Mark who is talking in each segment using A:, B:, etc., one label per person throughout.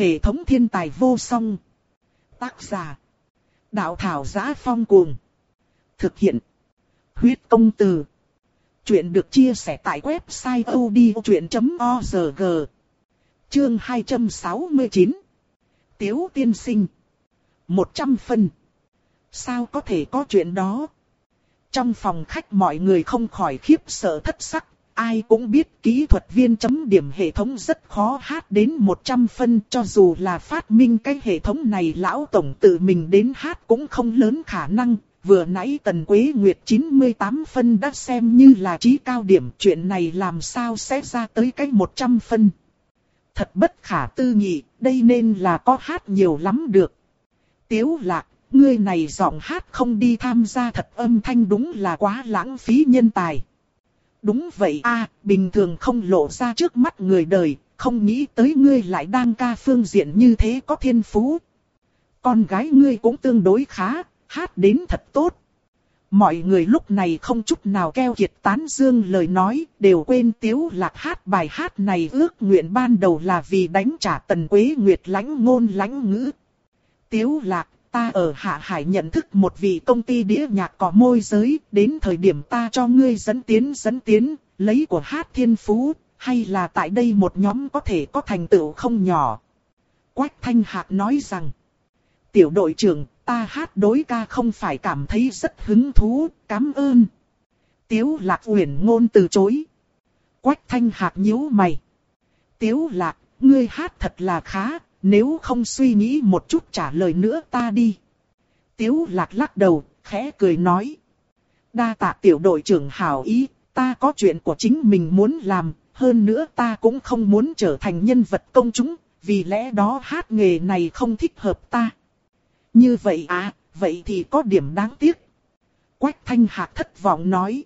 A: Hệ thống thiên tài vô song. Tác giả. Đạo thảo giá phong cuồng. Thực hiện. Huyết công từ. Chuyện được chia sẻ tại website odchuyện.org. Chương 269. Tiếu tiên sinh. 100 phân. Sao có thể có chuyện đó? Trong phòng khách mọi người không khỏi khiếp sợ thất sắc, ai cũng biết kỹ thuật viên chấm điểm hệ thống rất khó hát đến 100 phân cho dù là phát minh cái hệ thống này lão tổng tự mình đến hát cũng không lớn khả năng. Vừa nãy Tần Quế Nguyệt 98 phân đã xem như là trí cao điểm chuyện này làm sao sẽ ra tới cái 100 phân. Thật bất khả tư nghị, đây nên là có hát nhiều lắm được. Tiếu lạc, ngươi này giọng hát không đi tham gia thật âm thanh đúng là quá lãng phí nhân tài. Đúng vậy a, bình thường không lộ ra trước mắt người đời, không nghĩ tới ngươi lại đang ca phương diện như thế có thiên phú. Con gái ngươi cũng tương đối khá, hát đến thật tốt. Mọi người lúc này không chút nào keo kiệt tán dương lời nói, đều quên tiếu lạc hát bài hát này ước nguyện ban đầu là vì đánh trả tần quế nguyệt lãnh ngôn lãnh ngữ. Tiếu lạc, ta ở Hạ Hải nhận thức một vị công ty đĩa nhạc có môi giới, đến thời điểm ta cho ngươi dẫn tiến dẫn tiến, lấy của hát thiên phú, hay là tại đây một nhóm có thể có thành tựu không nhỏ. Quách Thanh Hạc nói rằng, tiểu đội trưởng, ta hát đối ca không phải cảm thấy rất hứng thú, cảm ơn. Tiếu Lạc uyển ngôn từ chối. Quách Thanh Hạc nhíu mày. Tiếu Lạc, ngươi hát thật là khá, nếu không suy nghĩ một chút trả lời nữa ta đi. Tiếu lạc lắc đầu, khẽ cười nói. Đa tạ tiểu đội trưởng hảo ý, ta có chuyện của chính mình muốn làm, hơn nữa ta cũng không muốn trở thành nhân vật công chúng, vì lẽ đó hát nghề này không thích hợp ta. Như vậy à, vậy thì có điểm đáng tiếc. Quách thanh hạc thất vọng nói.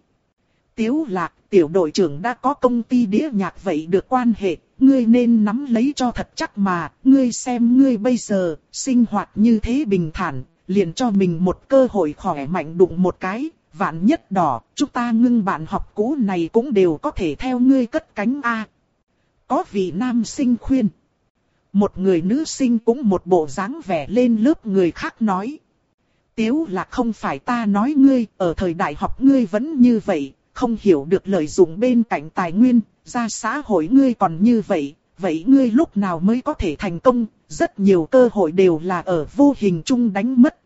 A: Tiếu lạc, tiểu đội trưởng đã có công ty đĩa nhạc vậy được quan hệ, ngươi nên nắm lấy cho thật chắc mà, ngươi xem ngươi bây giờ, sinh hoạt như thế bình thản, liền cho mình một cơ hội khỏe mạnh đụng một cái, vạn nhất đỏ, chúng ta ngưng bạn học cũ này cũng đều có thể theo ngươi cất cánh A. Có vị nam sinh khuyên. Một người nữ sinh cũng một bộ dáng vẻ lên lớp người khác nói. Tiếu là không phải ta nói ngươi, ở thời đại học ngươi vẫn như vậy, không hiểu được lợi dụng bên cạnh tài nguyên, ra xã hội ngươi còn như vậy, vậy ngươi lúc nào mới có thể thành công, rất nhiều cơ hội đều là ở vô hình chung đánh mất.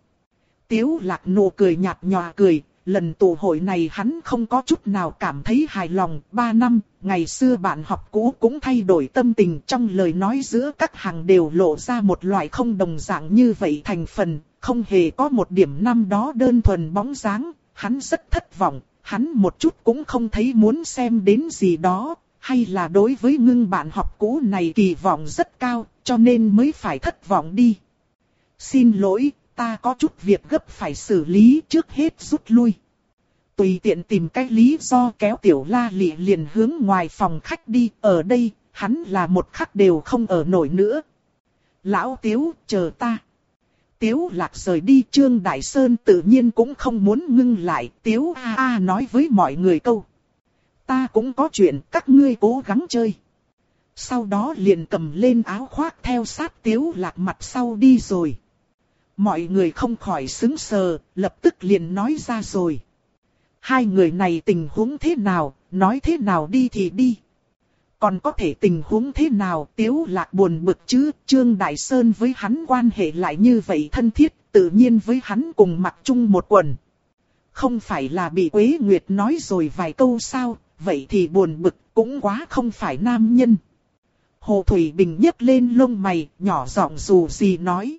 A: Tiếu lạc nụ cười nhạt nhòa cười, lần tụ hội này hắn không có chút nào cảm thấy hài lòng. Ba năm, ngày xưa bạn học cũ cũng thay đổi tâm tình trong lời nói giữa các hàng đều lộ ra một loại không đồng dạng như vậy thành phần, không hề có một điểm năm đó đơn thuần bóng dáng, hắn rất thất vọng, hắn một chút cũng không thấy muốn xem đến gì đó, hay là đối với ngưng bạn học cũ này kỳ vọng rất cao, cho nên mới phải thất vọng đi. Xin lỗi, ta có chút việc gấp phải xử lý trước hết rút lui. Tùy tiện tìm cái lý do kéo tiểu la lị liền hướng ngoài phòng khách đi, ở đây, hắn là một khắc đều không ở nổi nữa. Lão Tiếu, chờ ta. Tiếu lạc rời đi Trương Đại Sơn tự nhiên cũng không muốn ngưng lại. Tiếu A A nói với mọi người câu. Ta cũng có chuyện các ngươi cố gắng chơi. Sau đó liền cầm lên áo khoác theo sát Tiếu lạc mặt sau đi rồi. Mọi người không khỏi xứng sờ, lập tức liền nói ra rồi. Hai người này tình huống thế nào, nói thế nào đi thì đi. Còn có thể tình huống thế nào tiếu lạc buồn bực chứ, Trương Đại Sơn với hắn quan hệ lại như vậy thân thiết, tự nhiên với hắn cùng mặc chung một quần. Không phải là bị Quế Nguyệt nói rồi vài câu sao, vậy thì buồn bực cũng quá không phải nam nhân. Hồ Thủy Bình nhấc lên lông mày, nhỏ giọng dù gì nói.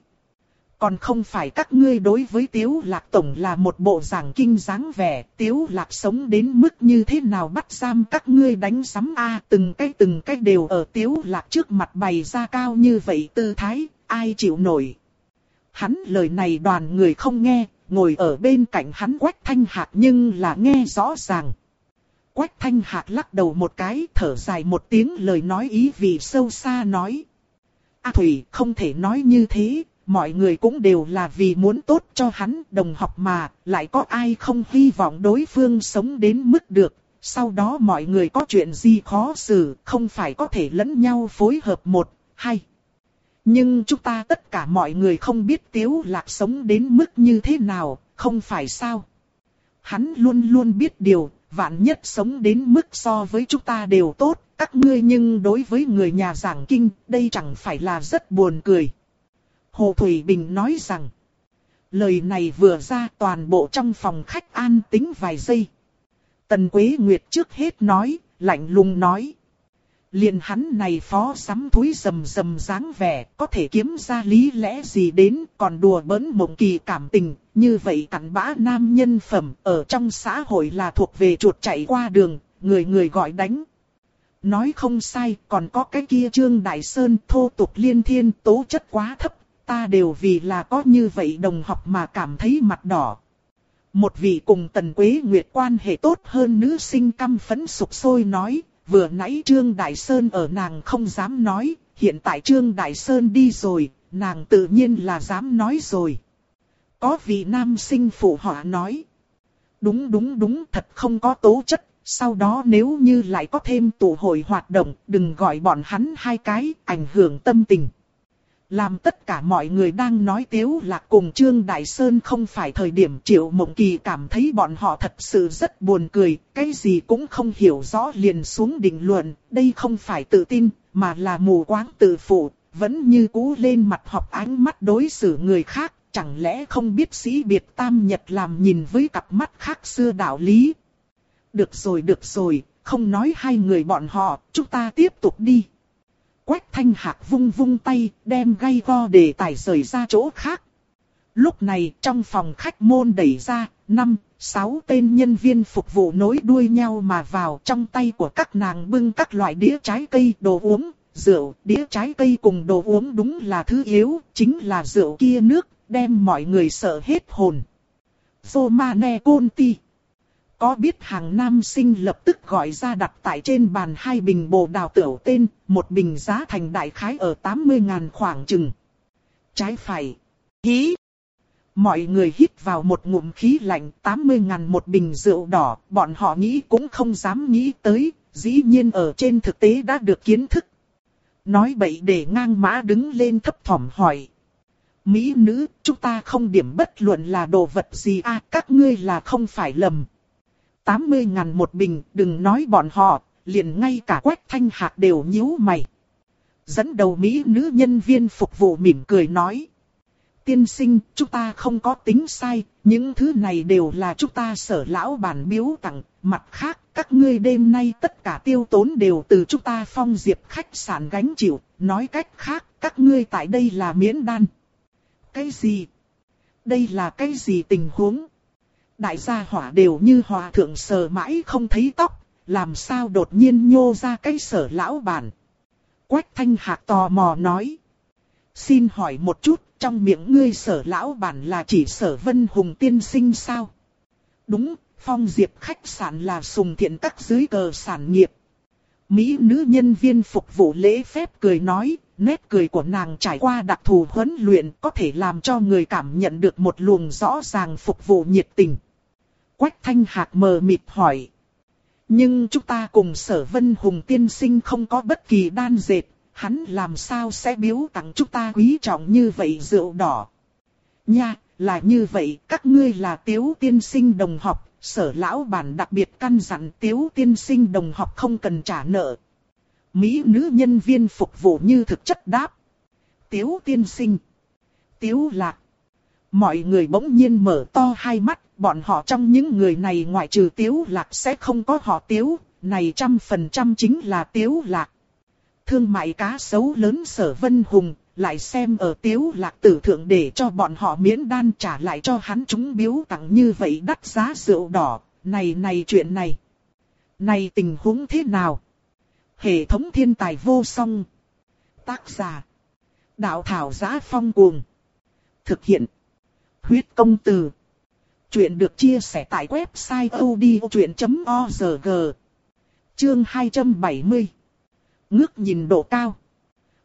A: Còn không phải các ngươi đối với Tiếu Lạc Tổng là một bộ giảng kinh dáng vẻ, Tiếu Lạc sống đến mức như thế nào bắt giam các ngươi đánh sắm a từng cái từng cái đều ở Tiếu Lạc trước mặt bày ra cao như vậy tư thái, ai chịu nổi. Hắn lời này đoàn người không nghe, ngồi ở bên cạnh hắn Quách Thanh Hạc nhưng là nghe rõ ràng. Quách Thanh Hạc lắc đầu một cái, thở dài một tiếng lời nói ý vì sâu xa nói. A Thủy không thể nói như thế, mọi người cũng đều là vì muốn tốt cho hắn đồng học mà, lại có ai không hy vọng đối phương sống đến mức được. Sau đó mọi người có chuyện gì khó xử, không phải có thể lẫn nhau phối hợp một, hai. Nhưng chúng ta tất cả mọi người không biết tiếu lạc sống đến mức như thế nào, không phải sao? Hắn luôn luôn biết điều, vạn nhất sống đến mức so với chúng ta đều tốt, các ngươi nhưng đối với người nhà giảng kinh, đây chẳng phải là rất buồn cười. Hồ Thủy Bình nói rằng, lời này vừa ra toàn bộ trong phòng khách an tĩnh vài giây. Tần Quế Nguyệt trước hết nói, lạnh lùng nói. liền hắn này phó sắm thúi rầm rầm dáng vẻ, có thể kiếm ra lý lẽ gì đến, còn đùa bỡn mộng kỳ cảm tình, như vậy cặn bã nam nhân phẩm, ở trong xã hội là thuộc về chuột chạy qua đường, người người gọi đánh. Nói không sai, còn có cái kia Trương Đại Sơn thô tục liên thiên tố chất quá thấp, ta đều vì là có như vậy đồng học mà cảm thấy mặt đỏ. Một vị cùng Tần Quế Nguyệt quan hệ tốt hơn nữ sinh căm phấn sục sôi nói, vừa nãy Trương Đại Sơn ở nàng không dám nói, hiện tại Trương Đại Sơn đi rồi, nàng tự nhiên là dám nói rồi. Có vị nam sinh phụ họa nói. Đúng đúng đúng thật không có tố chất, sau đó nếu như lại có thêm tụ hội hoạt động, đừng gọi bọn hắn hai cái, ảnh hưởng tâm tình. Làm tất cả mọi người đang nói tiếu lạc cùng Trương Đại Sơn không phải thời điểm triệu mộng kỳ cảm thấy bọn họ thật sự rất buồn cười, cái gì cũng không hiểu rõ liền xuống định luận, đây không phải tự tin, mà là mù quáng tự phụ, vẫn như cũ lên mặt học ánh mắt đối xử người khác, chẳng lẽ không biết sĩ biệt tam nhật làm nhìn với cặp mắt khác xưa đạo lý. Được rồi được rồi, không nói hai người bọn họ, chúng ta tiếp tục đi. Quách thanh hạc vung vung tay, đem gây go để tài rời ra chỗ khác. Lúc này trong phòng khách môn đẩy ra, năm, sáu tên nhân viên phục vụ nối đuôi nhau mà vào trong tay của các nàng bưng các loại đĩa trái cây, đồ uống, rượu, đĩa trái cây cùng đồ uống đúng là thứ yếu, chính là rượu kia nước, đem mọi người sợ hết hồn. Romane Conti có biết hàng nam sinh lập tức gọi ra đặt tại trên bàn hai bình bồ đào tiểu tên, một bình giá thành đại khái ở 80 ngàn khoảng chừng. Trái phải. Hí. Mọi người hít vào một ngụm khí lạnh 80 ngàn một bình rượu đỏ, bọn họ nghĩ cũng không dám nghĩ tới, dĩ nhiên ở trên thực tế đã được kiến thức. Nói bậy để ngang mã đứng lên thấp thỏm hỏi. Mỹ nữ, chúng ta không điểm bất luận là đồ vật gì à, các ngươi là không phải lầm. 80 ngàn một bình, đừng nói bọn họ, liền ngay cả quách thanh hạc đều nhíu mày. Dẫn đầu Mỹ nữ nhân viên phục vụ mỉm cười nói. Tiên sinh, chúng ta không có tính sai, những thứ này đều là chúng ta sở lão bản biếu tặng. Mặt khác, các ngươi đêm nay tất cả tiêu tốn đều từ chúng ta phong diệp khách sạn gánh chịu. Nói cách khác, các ngươi tại đây là miễn đan. Cái gì? Đây là cái gì tình huống? Đại gia hỏa đều như hòa thượng sờ mãi không thấy tóc, làm sao đột nhiên nhô ra cái sở lão bản. Quách thanh hạc tò mò nói. Xin hỏi một chút, trong miệng ngươi sở lão bản là chỉ sở vân hùng tiên sinh sao? Đúng, phong diệp khách sạn là sùng thiện các dưới cờ sản nghiệp. Mỹ nữ nhân viên phục vụ lễ phép cười nói, nét cười của nàng trải qua đặc thù huấn luyện có thể làm cho người cảm nhận được một luồng rõ ràng phục vụ nhiệt tình. Quách thanh hạc mờ mịt hỏi. Nhưng chúng ta cùng sở vân hùng tiên sinh không có bất kỳ đan dệt, hắn làm sao sẽ biếu tặng chúng ta quý trọng như vậy rượu đỏ. Nha, là như vậy, các ngươi là tiếu tiên sinh đồng học, sở lão bản đặc biệt căn dặn tiếu tiên sinh đồng học không cần trả nợ. Mỹ nữ nhân viên phục vụ như thực chất đáp. Tiếu tiên sinh. Tiếu lạc. Mọi người bỗng nhiên mở to hai mắt, bọn họ trong những người này ngoại trừ tiếu lạc sẽ không có họ tiếu, này trăm phần trăm chính là tiếu lạc. Thương mại cá sấu lớn sở vân hùng, lại xem ở tiếu lạc tử thượng để cho bọn họ miễn đan trả lại cho hắn chúng biếu tặng như vậy đắt giá rượu đỏ, này này chuyện này. Này tình huống thế nào? Hệ thống thiên tài vô song. Tác giả. Đạo thảo giá phong cuồng. Thực hiện. Huyết công từ. Chuyện được chia sẻ tại website odchuyện.org. Chương 270. Ngước nhìn độ cao.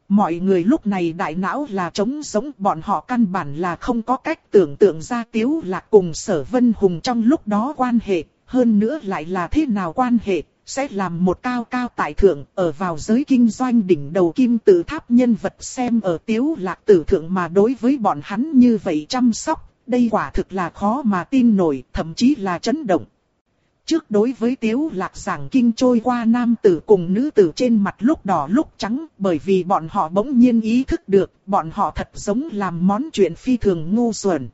A: Mọi người lúc này đại não là trống sống bọn họ căn bản là không có cách tưởng tượng ra tiếu là cùng sở vân hùng trong lúc đó quan hệ, hơn nữa lại là thế nào quan hệ, sẽ làm một cao cao tại thượng ở vào giới kinh doanh đỉnh đầu kim tự tháp nhân vật xem ở tiếu lạc tử thượng mà đối với bọn hắn như vậy chăm sóc, đây quả thực là khó mà tin nổi, thậm chí là chấn động. Trước đối với tiếu lạc giảng kinh trôi qua nam tử cùng nữ tử trên mặt lúc đỏ lúc trắng bởi vì bọn họ bỗng nhiên ý thức được bọn họ thật giống làm món chuyện phi thường ngu xuẩn.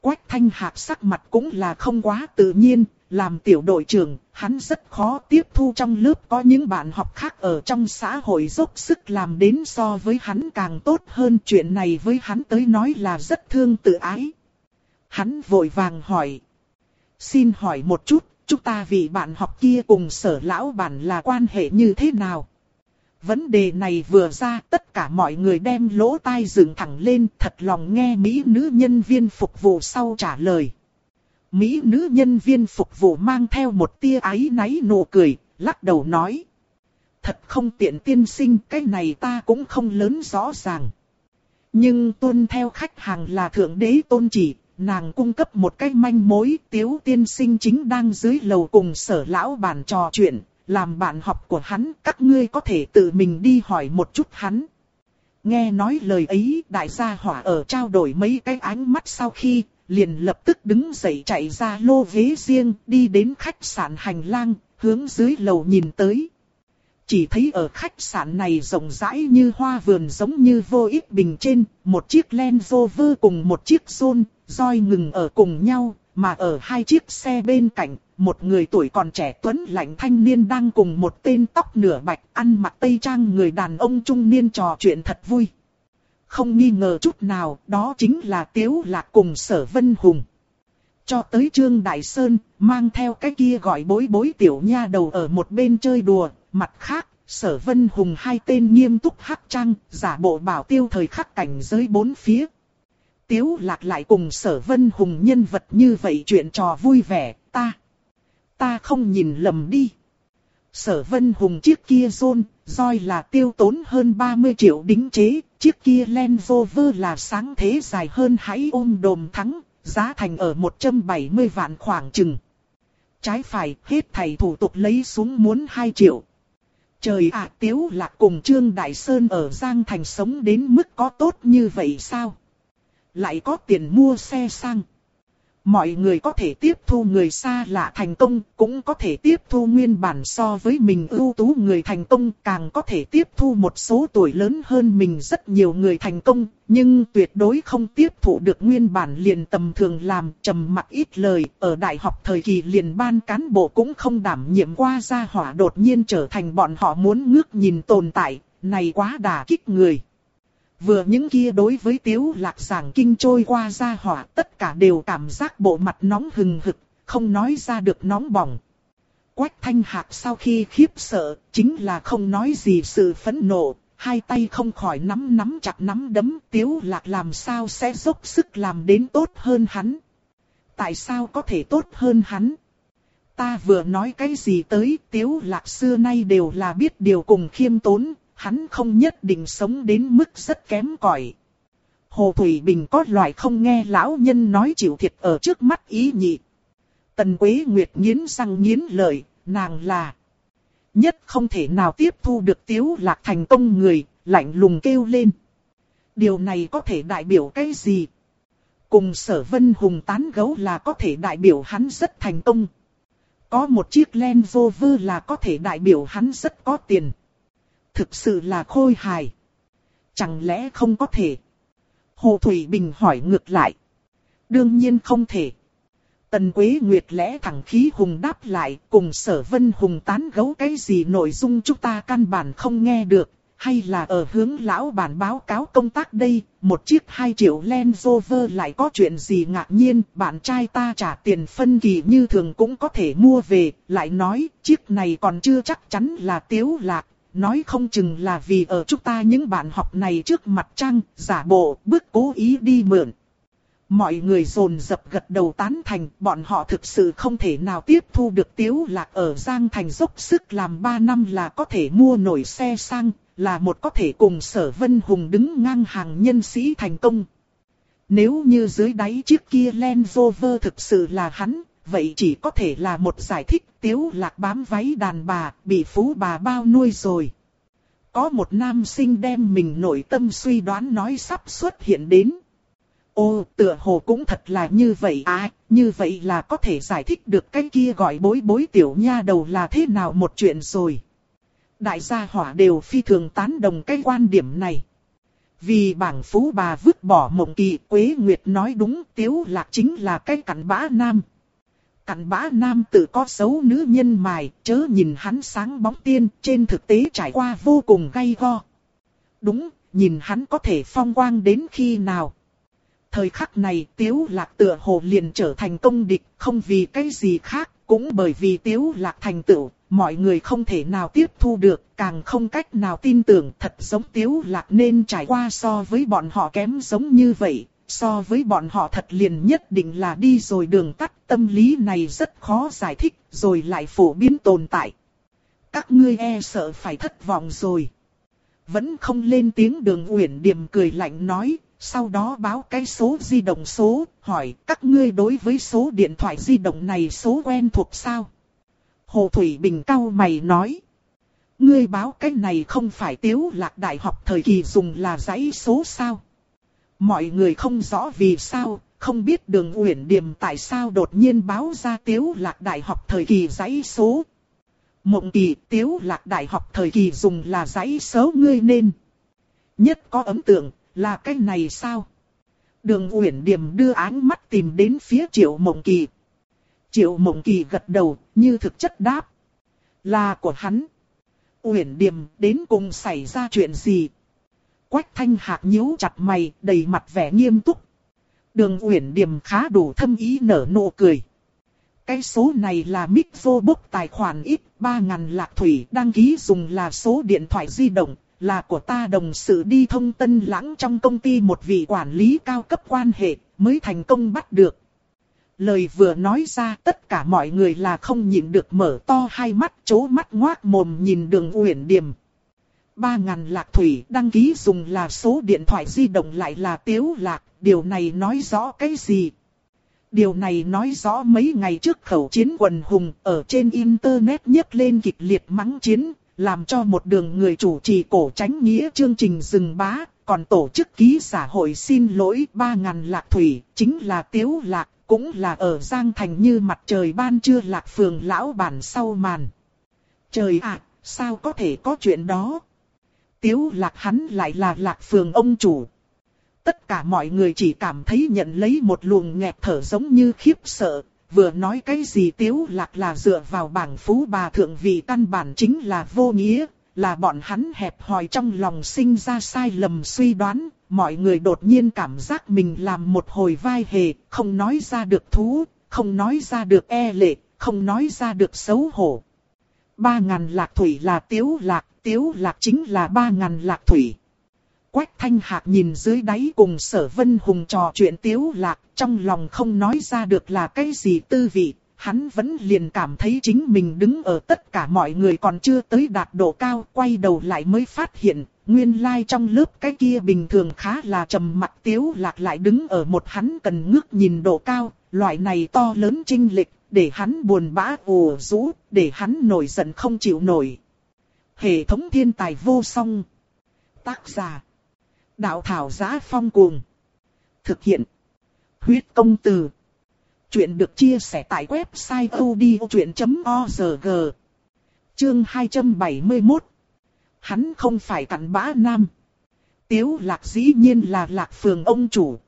A: Quách thanh hạc sắc mặt cũng là không quá tự nhiên, làm tiểu đội trưởng, hắn rất khó tiếp thu trong lớp có những bạn học khác ở trong xã hội dốc sức làm đến so với hắn càng tốt hơn chuyện này với hắn tới nói là rất thương tự ái. Hắn vội vàng hỏi. Xin hỏi một chút, chúng ta vì bạn học kia cùng sở lão bản là quan hệ như thế nào? Vấn đề này vừa ra tất cả mọi người đem lỗ tai dựng thẳng lên thật lòng nghe Mỹ nữ nhân viên phục vụ sau trả lời. Mỹ nữ nhân viên phục vụ mang theo một tia ái náy nụ cười, lắc đầu nói. Thật không tiện tiên sinh, cái này ta cũng không lớn rõ ràng. Nhưng tuân theo khách hàng là thượng đế tôn chỉ, nàng cung cấp một cái manh mối, tiếu tiên sinh chính đang dưới lầu cùng sở lão bàn trò chuyện, làm bạn học của hắn, các ngươi có thể tự mình đi hỏi một chút hắn. Nghe nói lời ấy, đại gia hỏa ở trao đổi mấy cái ánh mắt sau khi, liền lập tức đứng dậy chạy ra lô ghế riêng, đi đến khách sạn hành lang, hướng dưới lầu nhìn tới. Chỉ thấy ở khách sạn này rộng rãi như hoa vườn giống như vô ích bình trên, một chiếc Land Rover cùng một chiếc Zone, roi ngừng ở cùng nhau, mà ở hai chiếc xe bên cạnh, một người tuổi còn trẻ tuấn lạnh thanh niên đang cùng một tên tóc nửa bạch ăn mặc tây trang người đàn ông trung niên trò chuyện thật vui. Không nghi ngờ chút nào, đó chính là Tiếu Lạc cùng Sở Vân Hùng. Cho tới Trương Đại Sơn, mang theo cái kia gọi bối bối tiểu nha đầu ở một bên chơi đùa, mặt khác, Sở Vân Hùng hai tên nghiêm túc hắc trang, giả bộ bảo tiêu thời khắc cảnh giới bốn phía. Tiếu Lạc lại cùng Sở Vân Hùng nhân vật như vậy chuyện trò vui vẻ, ta, ta không nhìn lầm đi. Sở Vân Hùng chiếc kia rôn, roi là tiêu tốn hơn 30 triệu đính chế, chiếc kia Land Rover là sáng thế dài hơn hãy ôm đồm thắng, giá thành ở 170 vạn khoảng chừng. Trái phải, hết thầy thủ tục lấy xuống muốn 2 triệu. Trời ạ tiếu lạc cùng Trương Đại Sơn ở Giang Thành sống đến mức có tốt như vậy sao? Lại có tiền mua xe sang. Mọi người có thể tiếp thu người xa lạ thành công, cũng có thể tiếp thu nguyên bản so với mình ưu tú người thành công, càng có thể tiếp thu một số tuổi lớn hơn mình rất nhiều người thành công, nhưng tuyệt đối không tiếp thụ được nguyên bản liền tầm thường làm trầm mặc ít lời, ở đại học thời kỳ liền ban cán bộ cũng không đảm nhiệm qua gia hỏa đột nhiên trở thành bọn họ muốn ngước nhìn tồn tại, này quá đà kích người. Vừa những kia đối với tiếu lạc giảng kinh trôi qua ra hỏa tất cả đều cảm giác bộ mặt nóng hừng hực, không nói ra được nóng bỏng. Quách thanh hạc sau khi khiếp sợ, chính là không nói gì sự phẫn nộ, hai tay không khỏi nắm nắm chặt nắm đấm tiếu lạc làm sao sẽ dốc sức làm đến tốt hơn hắn. Tại sao có thể tốt hơn hắn? Ta vừa nói cái gì tới tiếu lạc xưa nay đều là biết điều cùng khiêm tốn, hắn không nhất định sống đến mức rất kém cỏi. Hồ Thủy Bình có loại không nghe lão nhân nói chịu thiệt ở trước mắt ý nhị. Tần Quế Nguyệt nghiến răng nghiến lợi, nàng là nhất không thể nào tiếp thu được tiếu lạc thành công người, lạnh lùng kêu lên. Điều này có thể đại biểu cái gì? Cùng sở vân hùng tán gấu là có thể đại biểu hắn rất thành công. Có một chiếc len vô vư là có thể đại biểu hắn rất có tiền thực sự là khôi hài. Chẳng lẽ không có thể? Hồ Thủy Bình hỏi ngược lại. Đương nhiên không thể. Tần Quế Nguyệt lẽ thẳng khí hùng đáp lại cùng sở vân hùng tán gấu cái gì nội dung chúng ta căn bản không nghe được. Hay là ở hướng lão bản báo cáo công tác đây, một chiếc 2 triệu Land Rover lại có chuyện gì ngạc nhiên, bạn trai ta trả tiền phân kỳ như thường cũng có thể mua về, lại nói, chiếc này còn chưa chắc chắn là tiếu lạc, nói không chừng là vì ở chúng ta những bạn học này trước mặt trăng, giả bộ, bước cố ý đi mượn. Mọi người rồn dập gật đầu tán thành, bọn họ thực sự không thể nào tiếp thu được tiếu lạc ở Giang Thành dốc sức làm 3 năm là có thể mua nổi xe sang, là một có thể cùng sở vân hùng đứng ngang hàng nhân sĩ thành công. Nếu như dưới đáy chiếc kia Land Rover thực sự là hắn, vậy chỉ có thể là một giải thích tiếu lạc bám váy đàn bà, bị phú bà bao nuôi rồi. Có một nam sinh đem mình nội tâm suy đoán nói sắp xuất hiện đến. Ô, tựa hồ cũng thật là như vậy à, như vậy là có thể giải thích được cái kia gọi bối bối tiểu nha đầu là thế nào một chuyện rồi. Đại gia hỏa đều phi thường tán đồng cái quan điểm này. Vì bảng phú bà vứt bỏ mộng kỳ, Quế Nguyệt nói đúng tiếu lạc chính là cái cặn bã nam. Cặn bã nam tử có xấu nữ nhân mài, chớ nhìn hắn sáng bóng tiên, trên thực tế trải qua vô cùng gay go. Đúng, nhìn hắn có thể phong quang đến khi nào. Thời khắc này tiếu lạc tựa hồ liền trở thành công địch, không vì cái gì khác, cũng bởi vì tiếu lạc thành tựu, mọi người không thể nào tiếp thu được, càng không cách nào tin tưởng thật giống tiếu lạc nên trải qua so với bọn họ kém giống như vậy, so với bọn họ thật liền nhất định là đi rồi đường tắt, tâm lý này rất khó giải thích, rồi lại phổ biến tồn tại. Các ngươi e sợ phải thất vọng rồi. Vẫn không lên tiếng đường uyển điểm cười lạnh nói, sau đó báo cái số di động số, hỏi các ngươi đối với số điện thoại di động này số quen thuộc sao? Hồ Thủy Bình cao mày nói. Ngươi báo cái này không phải tiếu lạc đại học thời kỳ dùng là dãy số sao? Mọi người không rõ vì sao, không biết đường uyển điểm tại sao đột nhiên báo ra tiếu lạc đại học thời kỳ giấy số. Mộng kỳ tiếu lạc đại học thời kỳ dùng là giấy số ngươi nên. Nhất có ấn tượng, là cái này sao? Đường uyển điểm đưa áng mắt tìm đến phía triệu mộng kỳ. Triệu mộng kỳ gật đầu, như thực chất đáp. Là của hắn. Uyển Điềm đến cùng xảy ra chuyện gì? Quách thanh hạc nhíu chặt mày, đầy mặt vẻ nghiêm túc. Đường Uyển Điềm khá đủ thâm ý nở nụ cười. Cái số này là Mixobook tài khoản ít 3000 lạc thủy đăng ký dùng là số điện thoại di động, là của ta đồng sự đi thông tân lãng trong công ty một vị quản lý cao cấp quan hệ mới thành công bắt được. Lời vừa nói ra tất cả mọi người là không nhịn được mở to hai mắt chố mắt ngoác mồm nhìn đường Uyển Điềm. 3.000 lạc thủy đăng ký dùng là số điện thoại di động lại là tiếu lạc, điều này nói rõ cái gì? Điều này nói rõ mấy ngày trước khẩu chiến quần hùng ở trên Internet nhấc lên kịch liệt mắng chiến, làm cho một đường người chủ trì cổ tránh nghĩa chương trình dừng bá, còn tổ chức ký xã hội xin lỗi 3.000 lạc thủy, chính là tiếu lạc, cũng là ở Giang Thành như mặt trời ban trưa lạc phường lão bản sau màn. Trời ạ, sao có thể có chuyện đó? Tiếu lạc hắn lại là lạc phường ông chủ. Tất cả mọi người chỉ cảm thấy nhận lấy một luồng nghẹt thở giống như khiếp sợ, vừa nói cái gì tiếu lạc là dựa vào bảng phú bà thượng vị căn bản chính là vô nghĩa, là bọn hắn hẹp hòi trong lòng sinh ra sai lầm suy đoán, mọi người đột nhiên cảm giác mình làm một hồi vai hề, không nói ra được thú, không nói ra được e lệ, không nói ra được xấu hổ. Ba ngàn lạc thủy là tiếu lạc, tiếu lạc chính là ba ngàn lạc thủy. Quách thanh hạc nhìn dưới đáy cùng sở vân hùng trò chuyện tiếu lạc, trong lòng không nói ra được là cái gì tư vị, hắn vẫn liền cảm thấy chính mình đứng ở tất cả mọi người còn chưa tới đạt độ cao, quay đầu lại mới phát hiện, nguyên lai like trong lớp cái kia bình thường khá là trầm mặt tiếu lạc lại đứng ở một hắn cần ngước nhìn độ cao, loại này to lớn trinh lịch, để hắn buồn bã ồ rũ, để hắn nổi giận không chịu nổi. Hệ thống thiên tài vô song. Tác giả. Đạo thảo giá phong cuồng. Thực hiện. Huyết công từ. Chuyện được chia sẻ tại website odchuyện.org. Chương 271 hắn không phải cặn bã nam. Tiếu lạc dĩ nhiên là lạc phường ông chủ.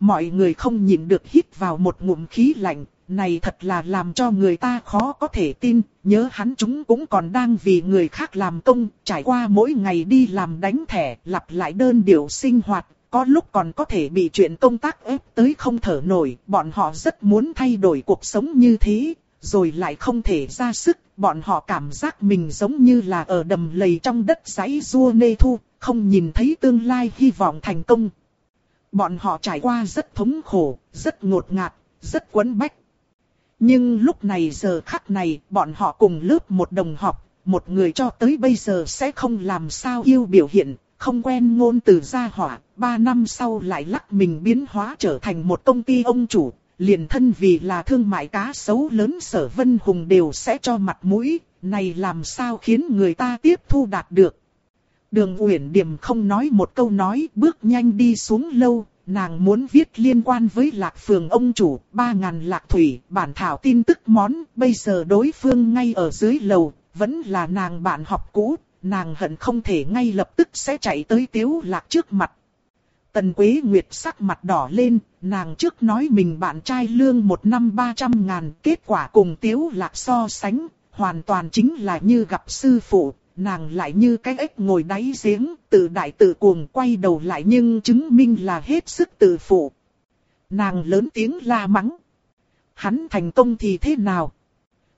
A: Mọi người không nhìn được hít vào một ngụm khí lạnh, này thật là làm cho người ta khó có thể tin, nhớ hắn chúng cũng còn đang vì người khác làm công, trải qua mỗi ngày đi làm đánh thẻ, lặp lại đơn điệu sinh hoạt, có lúc còn có thể bị chuyện công tác ép tới không thở nổi, bọn họ rất muốn thay đổi cuộc sống như thế, rồi lại không thể ra sức, bọn họ cảm giác mình giống như là ở đầm lầy trong đất giấy rua nê thu, không nhìn thấy tương lai hy vọng thành công. Bọn họ trải qua rất thống khổ, rất ngột ngạt, rất quấn bách. Nhưng lúc này giờ khắc này, bọn họ cùng lớp một đồng học, một người cho tới bây giờ sẽ không làm sao yêu biểu hiện, không quen ngôn từ gia hỏa, ba năm sau lại lắc mình biến hóa trở thành một công ty ông chủ, liền thân vì là thương mại cá sấu lớn sở Vân Hùng đều sẽ cho mặt mũi, này làm sao khiến người ta tiếp thu đạt được. Đường Uyển Điểm không nói một câu nói, bước nhanh đi xuống lâu, nàng muốn viết liên quan với lạc phường ông chủ, ba ngàn lạc thủy, bản thảo tin tức món, bây giờ đối phương ngay ở dưới lầu, vẫn là nàng bạn học cũ, nàng hận không thể ngay lập tức sẽ chạy tới tiếu lạc trước mặt. Tần Quế Nguyệt sắc mặt đỏ lên, nàng trước nói mình bạn trai lương một năm ba trăm ngàn, kết quả cùng tiếu lạc so sánh, hoàn toàn chính là như gặp sư phụ, nàng lại như cái ếch ngồi đáy giếng, tự đại tự cuồng quay đầu lại nhưng chứng minh là hết sức tự phụ. Nàng lớn tiếng la mắng. Hắn thành công thì thế nào?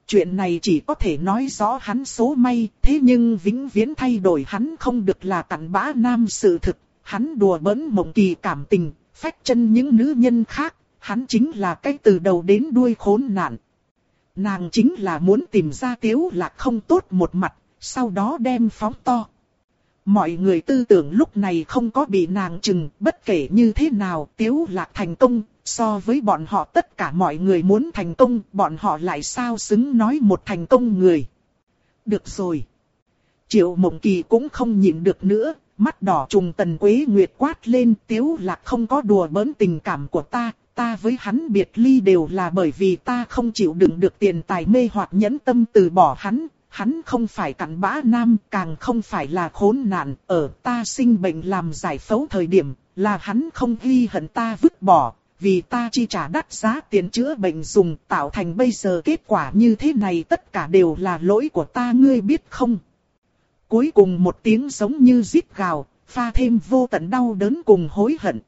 A: Chuyện này chỉ có thể nói rõ hắn số may, thế nhưng vĩnh viễn thay đổi hắn không được là cặn bã nam sự thực. Hắn đùa bỡn mộng kỳ cảm tình, phách chân những nữ nhân khác, hắn chính là cái từ đầu đến đuôi khốn nạn. Nàng chính là muốn tìm ra tiếu lạc không tốt một mặt, sau đó đem phóng to. Mọi người tư tưởng lúc này không có bị nàng chừng, bất kể như thế nào, tiếu lạc thành công, so với bọn họ tất cả mọi người muốn thành công, bọn họ lại sao xứng nói một thành công người. Được rồi. Triệu Mộng Kỳ cũng không nhịn được nữa, mắt đỏ trùng tần quế nguyệt quát lên tiếu lạc không có đùa bỡn tình cảm của ta, ta với hắn biệt ly đều là bởi vì ta không chịu đựng được tiền tài mê hoặc nhẫn tâm từ bỏ hắn, hắn không phải cặn bã nam, càng không phải là khốn nạn, ở ta sinh bệnh làm giải phẫu thời điểm, là hắn không ghi hận ta vứt bỏ, vì ta chi trả đắt giá tiền chữa bệnh dùng tạo thành bây giờ kết quả như thế này tất cả đều là lỗi của ta ngươi biết không? Cuối cùng một tiếng giống như giết gào, pha thêm vô tận đau đớn cùng hối hận.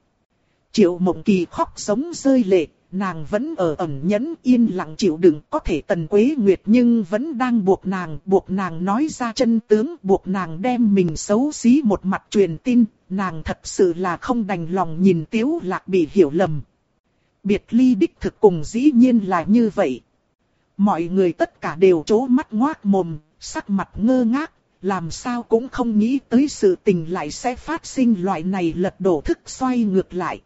A: Triệu mộng kỳ khóc sống rơi lệ, nàng vẫn ở ẩn nhẫn yên lặng chịu đựng có thể tần quế nguyệt nhưng vẫn đang buộc nàng, buộc nàng nói ra chân tướng, buộc nàng đem mình xấu xí một mặt truyền tin, nàng thật sự là không đành lòng nhìn tiếu lạc bị hiểu lầm. Biệt ly đích thực cùng dĩ nhiên là như vậy. Mọi người tất cả đều trố mắt ngoác mồm, sắc mặt ngơ ngác, làm sao cũng không nghĩ tới sự tình lại sẽ phát sinh loại này lật đổ thức xoay ngược lại.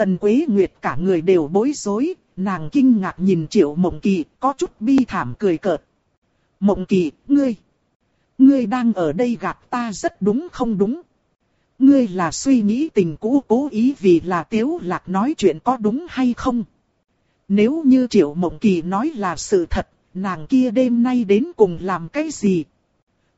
A: Tần Quế Nguyệt cả người đều bối rối, nàng kinh ngạc nhìn Triệu Mộng Kỳ, có chút bi thảm cười cợt. Mộng Kỳ, ngươi, ngươi đang ở đây gạt ta rất đúng không đúng? Ngươi là suy nghĩ tình cũ cố ý vì là Tiếu Lạc nói chuyện có đúng hay không? Nếu như Triệu Mộng Kỳ nói là sự thật, nàng kia đêm nay đến cùng làm cái gì?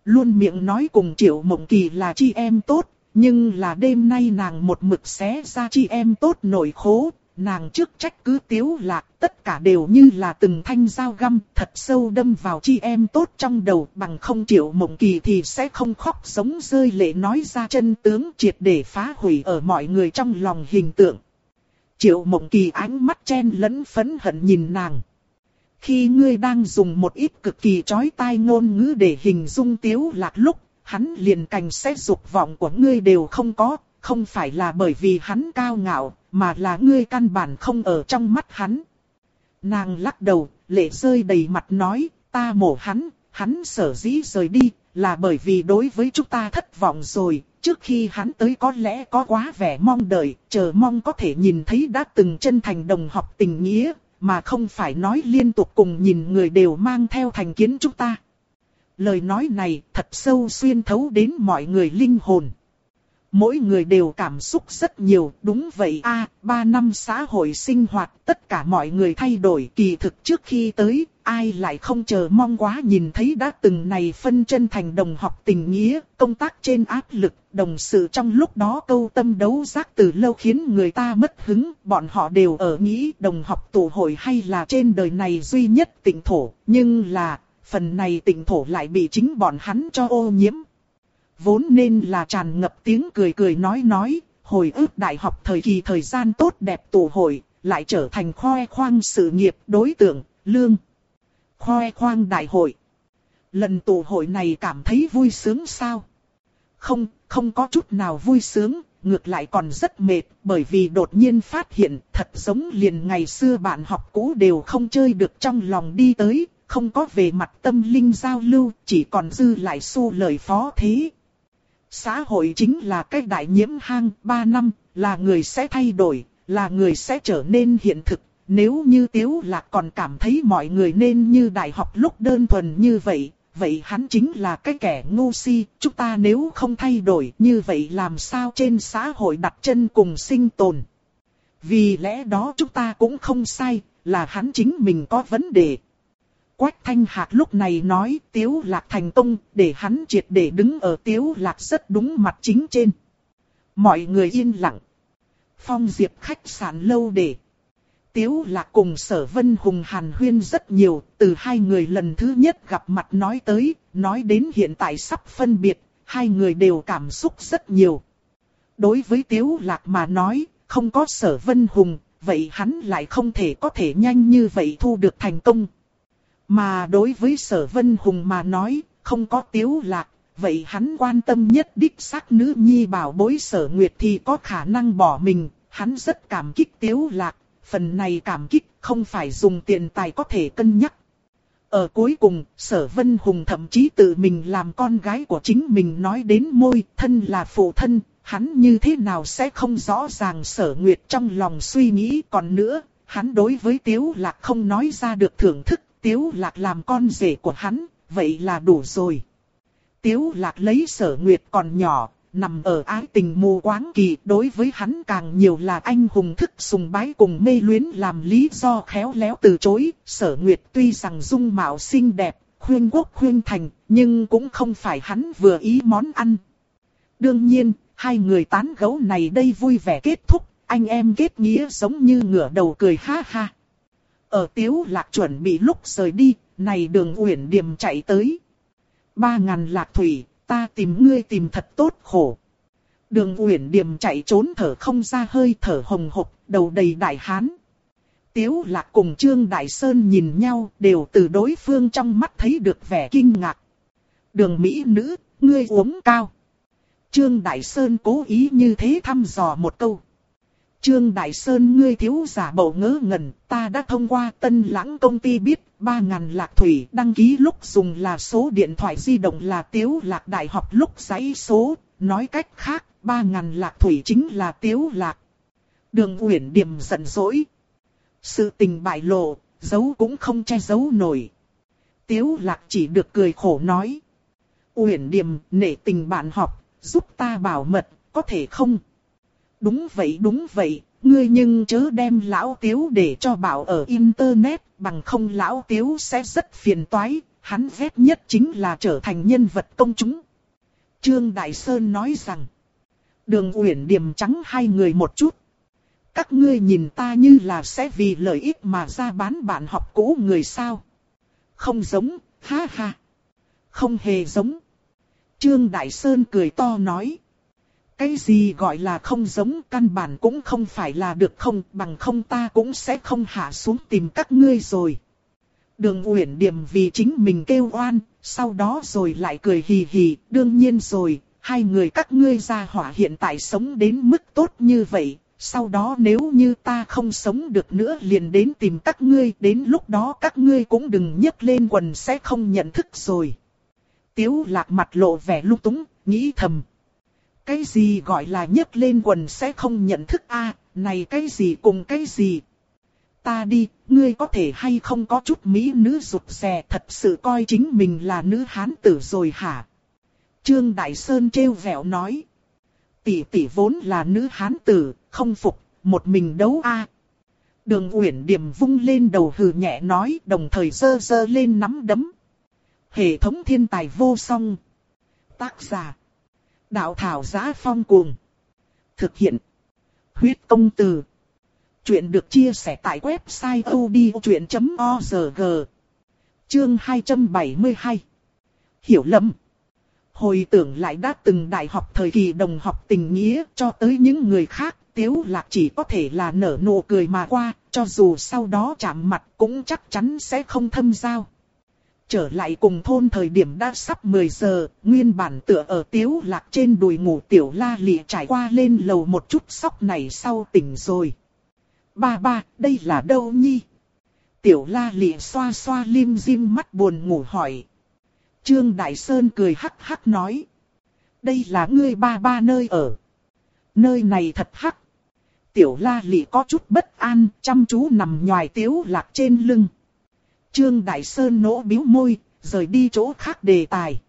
A: Luôn miệng nói cùng Triệu Mộng Kỳ là chi em tốt, nhưng là đêm nay nàng một mực xé ra chi em tốt nổi khố, nàng trước trách cứ tiếu lạc, tất cả đều như là từng thanh dao găm thật sâu đâm vào chi em tốt trong đầu bằng không chịu mộng kỳ thì sẽ không khóc sống rơi lệ nói ra chân tướng triệt để phá hủy ở mọi người trong lòng hình tượng. Triệu mộng kỳ ánh mắt chen lẫn phấn hận nhìn nàng. Khi ngươi đang dùng một ít cực kỳ chói tai ngôn ngữ để hình dung tiếu lạc lúc hắn liền cành xét dục vọng của ngươi đều không có, không phải là bởi vì hắn cao ngạo, mà là ngươi căn bản không ở trong mắt hắn. Nàng lắc đầu, lệ rơi đầy mặt nói, ta mổ hắn, hắn sở dĩ rời đi, là bởi vì đối với chúng ta thất vọng rồi, trước khi hắn tới có lẽ có quá vẻ mong đợi, chờ mong có thể nhìn thấy đã từng chân thành đồng học tình nghĩa, mà không phải nói liên tục cùng nhìn người đều mang theo thành kiến chúng ta. Lời nói này thật sâu xuyên thấu đến mọi người linh hồn. Mỗi người đều cảm xúc rất nhiều, đúng vậy a ba năm xã hội sinh hoạt, tất cả mọi người thay đổi kỳ thực trước khi tới, ai lại không chờ mong quá nhìn thấy đã từng này phân chân thành đồng học tình nghĩa, công tác trên áp lực, đồng sự trong lúc đó câu tâm đấu giác từ lâu khiến người ta mất hứng, bọn họ đều ở nghĩ đồng học tụ hội hay là trên đời này duy nhất tỉnh thổ, nhưng là phần này tỉnh thổ lại bị chính bọn hắn cho ô nhiễm. Vốn nên là tràn ngập tiếng cười cười nói nói, hồi ức đại học thời kỳ thời gian tốt đẹp tụ hội, lại trở thành khoe khoang sự nghiệp đối tượng, lương. Khoe khoang đại hội. Lần tụ hội này cảm thấy vui sướng sao? Không, không có chút nào vui sướng, ngược lại còn rất mệt, bởi vì đột nhiên phát hiện thật giống liền ngày xưa bạn học cũ đều không chơi được trong lòng đi tới, không có về mặt tâm linh giao lưu, chỉ còn dư lại su lời phó thế. Xã hội chính là cái đại nhiễm hang, ba năm, là người sẽ thay đổi, là người sẽ trở nên hiện thực, nếu như Tiếu Lạc còn cảm thấy mọi người nên như đại học lúc đơn thuần như vậy, vậy hắn chính là cái kẻ ngu si, chúng ta nếu không thay đổi như vậy làm sao trên xã hội đặt chân cùng sinh tồn. Vì lẽ đó chúng ta cũng không sai, là hắn chính mình có vấn đề. Quách Thanh Hạc lúc này nói Tiếu Lạc thành công, để hắn triệt để đứng ở Tiếu Lạc rất đúng mặt chính trên. Mọi người yên lặng. Phong Diệp khách sạn lâu để. Tiếu Lạc cùng Sở Vân Hùng hàn huyên rất nhiều, từ hai người lần thứ nhất gặp mặt nói tới, nói đến hiện tại sắp phân biệt, hai người đều cảm xúc rất nhiều. Đối với Tiếu Lạc mà nói, không có Sở Vân Hùng, vậy hắn lại không thể có thể nhanh như vậy thu được thành công. Mà đối với Sở Vân Hùng mà nói, không có Tiếu Lạc, vậy hắn quan tâm nhất đích xác nữ nhi bảo bối Sở Nguyệt thì có khả năng bỏ mình, hắn rất cảm kích Tiếu Lạc phần này cảm kích không phải dùng tiền tài có thể cân nhắc. Ở cuối cùng, sở vân hùng thậm chí tự mình làm con gái của chính mình nói đến môi, thân là phụ thân, hắn như thế nào sẽ không rõ ràng sở nguyệt trong lòng suy nghĩ còn nữa, hắn đối với tiếu lạc không nói ra được thưởng thức, tiếu lạc làm con rể của hắn, vậy là đủ rồi. Tiếu lạc lấy sở nguyệt còn nhỏ, nằm ở ái tình mù quáng kỳ đối với hắn càng nhiều là anh hùng thức sùng bái cùng mê luyến làm lý do khéo léo từ chối. Sở Nguyệt tuy rằng dung mạo xinh đẹp, khuyên quốc khuyên thành, nhưng cũng không phải hắn vừa ý món ăn. Đương nhiên, hai người tán gẫu này đây vui vẻ kết thúc, anh em kết nghĩa giống như ngửa đầu cười ha ha. Ở tiếu lạc chuẩn bị lúc rời đi, này đường uyển điểm chạy tới. Ba ngàn lạc thủy, ta tìm ngươi tìm thật tốt khổ. Đường Uyển Điềm chạy trốn thở không ra hơi thở hồng hộc, đầu đầy đại hán. Tiếu Lạc cùng Trương Đại Sơn nhìn nhau, đều từ đối phương trong mắt thấy được vẻ kinh ngạc. Đường Mỹ nữ, ngươi uống cao. Trương Đại Sơn cố ý như thế thăm dò một câu. Trương Đại Sơn ngươi thiếu giả bộ ngớ ngẩn, ta đã thông qua tân lãng công ty biết 3.000 lạc thủy đăng ký lúc dùng là số điện thoại di động là tiếu lạc đại học lúc giấy số, nói cách khác 3.000 lạc thủy chính là tiếu lạc. Đường Uyển Điềm giận dỗi. Sự tình bại lộ, giấu cũng không che giấu nổi. Tiếu lạc chỉ được cười khổ nói. Uyển Điềm nể tình bạn học, giúp ta bảo mật, có thể không? Đúng vậy đúng vậy, ngươi nhưng chớ đem lão tiếu để cho bảo ở internet, bằng không lão tiếu sẽ rất phiền toái, hắn ghét nhất chính là trở thành nhân vật công chúng. Trương Đại Sơn nói rằng, đường uyển điểm trắng hai người một chút. Các ngươi nhìn ta như là sẽ vì lợi ích mà ra bán bạn học cũ người sao. Không giống, ha ha. Không hề giống. Trương Đại Sơn cười to nói. Cái gì gọi là không giống căn bản cũng không phải là được không bằng không ta cũng sẽ không hạ xuống tìm các ngươi rồi. Đường Uyển Điềm vì chính mình kêu oan, sau đó rồi lại cười hì hì, đương nhiên rồi, hai người các ngươi ra hỏa hiện tại sống đến mức tốt như vậy, sau đó nếu như ta không sống được nữa liền đến tìm các ngươi, đến lúc đó các ngươi cũng đừng nhấc lên quần sẽ không nhận thức rồi. Tiếu lạc mặt lộ vẻ lung túng, nghĩ thầm. Cái gì gọi là nhấc lên quần sẽ không nhận thức a này cái gì cùng cái gì. Ta đi, ngươi có thể hay không có chút mỹ nữ rụt rè thật sự coi chính mình là nữ hán tử rồi hả? Trương Đại Sơn trêu vẹo nói. Tỷ tỷ vốn là nữ hán tử, không phục, một mình đấu a. Đường Uyển Điềm vung lên đầu hừ nhẹ nói, đồng thời dơ dơ lên nắm đấm. Hệ thống thiên tài vô song. Tác giả Đạo thảo giá phong cuồng. Thực hiện. Huyết công từ. Chuyện được chia sẻ tại website odchuyện.org. Chương 272. Hiểu lầm. Hồi tưởng lại đã từng đại học thời kỳ đồng học tình nghĩa cho tới những người khác, tiếu lạc chỉ có thể là nở nụ cười mà qua, cho dù sau đó chạm mặt cũng chắc chắn sẽ không thâm giao. Trở lại cùng thôn thời điểm đã sắp 10 giờ, nguyên bản tựa ở tiếu lạc trên đùi ngủ tiểu la lịa trải qua lên lầu một chút sóc này sau tỉnh rồi. Ba ba, đây là đâu nhi? Tiểu la lịa xoa xoa lim dim mắt buồn ngủ hỏi. Trương Đại Sơn cười hắc hắc nói. Đây là ngươi ba ba nơi ở. Nơi này thật hắc. Tiểu la lị có chút bất an, chăm chú nằm nhòi tiếu lạc trên lưng. Trương Đại Sơn nỗ biếu môi, rời đi chỗ khác đề tài.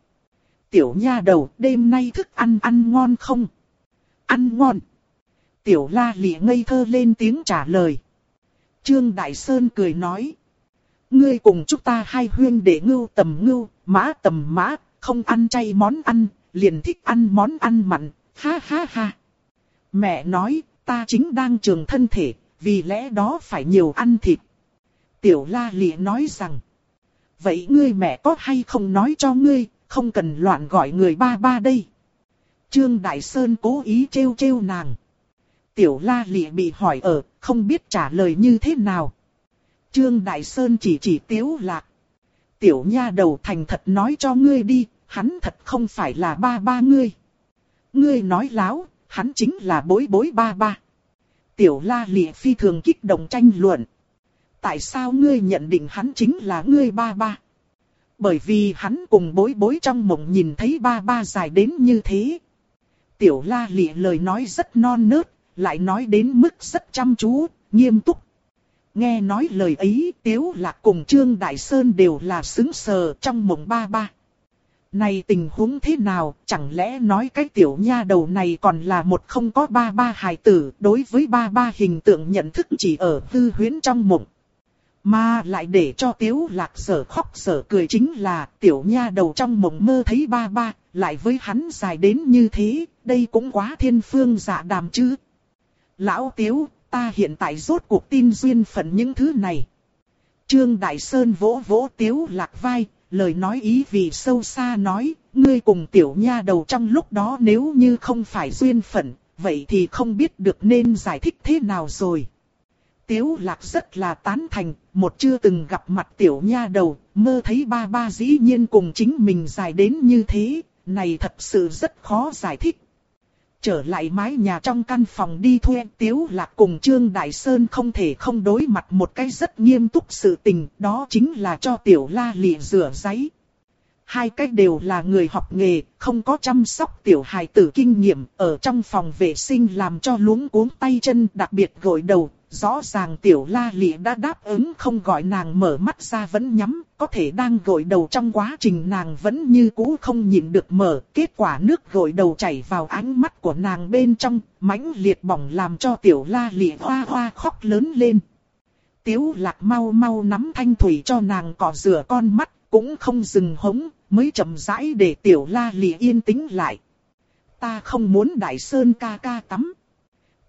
A: Tiểu nha đầu, đêm nay thức ăn ăn ngon không? Ăn ngon. Tiểu la lị ngây thơ lên tiếng trả lời. Trương Đại Sơn cười nói. Ngươi cùng chúng ta hai huyên để ngưu tầm ngưu, mã tầm mã, không ăn chay món ăn, liền thích ăn món ăn mặn, ha ha ha. Mẹ nói, ta chính đang trường thân thể, vì lẽ đó phải nhiều ăn thịt. Tiểu la lịa nói rằng, vậy ngươi mẹ có hay không nói cho ngươi, không cần loạn gọi người ba ba đây. Trương Đại Sơn cố ý trêu trêu nàng. Tiểu la lịa bị hỏi ở, không biết trả lời như thế nào. Trương Đại Sơn chỉ chỉ tiếu lạc. Tiểu nha đầu thành thật nói cho ngươi đi, hắn thật không phải là ba ba ngươi. Ngươi nói láo, hắn chính là bối bối ba ba. Tiểu la lịa phi thường kích động tranh luận. Tại sao ngươi nhận định hắn chính là ngươi ba ba? Bởi vì hắn cùng bối bối trong mộng nhìn thấy ba ba dài đến như thế. Tiểu la lịa lời nói rất non nớt, lại nói đến mức rất chăm chú, nghiêm túc. Nghe nói lời ấy, Tiếu Lạc cùng Trương Đại Sơn đều là xứng sờ trong mộng ba ba. Này tình huống thế nào, chẳng lẽ nói cái tiểu nha đầu này còn là một không có ba ba hài tử, đối với ba ba hình tượng nhận thức chỉ ở hư huyến trong mộng. Mà lại để cho tiếu lạc sở khóc sở cười chính là tiểu nha đầu trong mộng mơ thấy ba ba, lại với hắn dài đến như thế, đây cũng quá thiên phương dạ đàm chứ. Lão tiếu, ta hiện tại rốt cuộc tin duyên phận những thứ này. Trương Đại Sơn vỗ vỗ tiếu lạc vai, lời nói ý vì sâu xa nói, ngươi cùng tiểu nha đầu trong lúc đó nếu như không phải duyên phận, vậy thì không biết được nên giải thích thế nào rồi. Tiếu lạc rất là tán thành, một chưa từng gặp mặt tiểu nha đầu, mơ thấy ba ba dĩ nhiên cùng chính mình dài đến như thế, này thật sự rất khó giải thích. Trở lại mái nhà trong căn phòng đi thuê Tiếu Lạc cùng Trương Đại Sơn không thể không đối mặt một cái rất nghiêm túc sự tình, đó chính là cho Tiểu La lị rửa giấy. Hai cái đều là người học nghề, không có chăm sóc tiểu hài tử kinh nghiệm, ở trong phòng vệ sinh làm cho luống cuống tay chân đặc biệt gội đầu, Rõ ràng tiểu la lị đã đáp ứng không gọi nàng mở mắt ra vẫn nhắm, có thể đang gội đầu trong quá trình nàng vẫn như cũ không nhìn được mở. Kết quả nước gội đầu chảy vào ánh mắt của nàng bên trong, mãnh liệt bỏng làm cho tiểu la lị hoa hoa khóc lớn lên. Tiếu lạc mau mau nắm thanh thủy cho nàng cọ rửa con mắt, cũng không dừng hống, mới chậm rãi để tiểu la lị yên tĩnh lại. Ta không muốn đại sơn ca ca tắm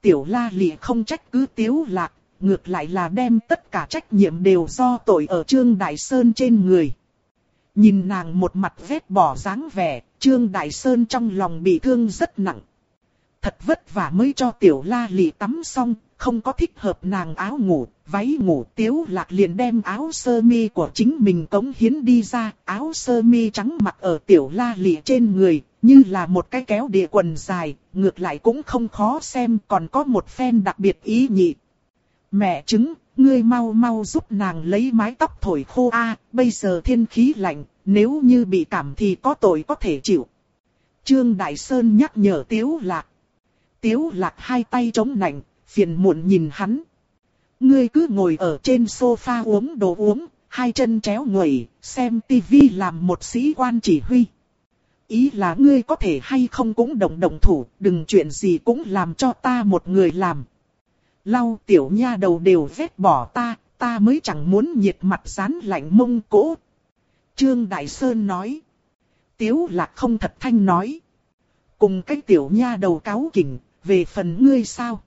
A: tiểu la lị không trách cứ tiếu lạc, ngược lại là đem tất cả trách nhiệm đều do tội ở Trương Đại Sơn trên người. Nhìn nàng một mặt vết bỏ dáng vẻ, Trương Đại Sơn trong lòng bị thương rất nặng. Thật vất vả mới cho tiểu la lì tắm xong, không có thích hợp nàng áo ngủ, váy ngủ tiếu lạc liền đem áo sơ mi của chính mình cống hiến đi ra, áo sơ mi trắng mặc ở tiểu la lì trên người, như là một cái kéo địa quần dài, ngược lại cũng không khó xem còn có một phen đặc biệt ý nhị. Mẹ chứng, ngươi mau mau giúp nàng lấy mái tóc thổi khô a bây giờ thiên khí lạnh, nếu như bị cảm thì có tội có thể chịu. Trương Đại Sơn nhắc nhở Tiếu Lạc. Tiếu Lạc hai tay chống nạnh, phiền muộn nhìn hắn. Ngươi cứ ngồi ở trên sofa uống đồ uống, hai chân chéo nguẩy, xem tivi làm một sĩ quan chỉ huy. Ý là ngươi có thể hay không cũng đồng đồng thủ, đừng chuyện gì cũng làm cho ta một người làm. Lau tiểu nha đầu đều vết bỏ ta, ta mới chẳng muốn nhiệt mặt rán lạnh mông cỗ. Trương Đại Sơn nói. Tiếu lạc không thật thanh nói. Cùng cái tiểu nha đầu cáo kỉnh, về phần ngươi sao?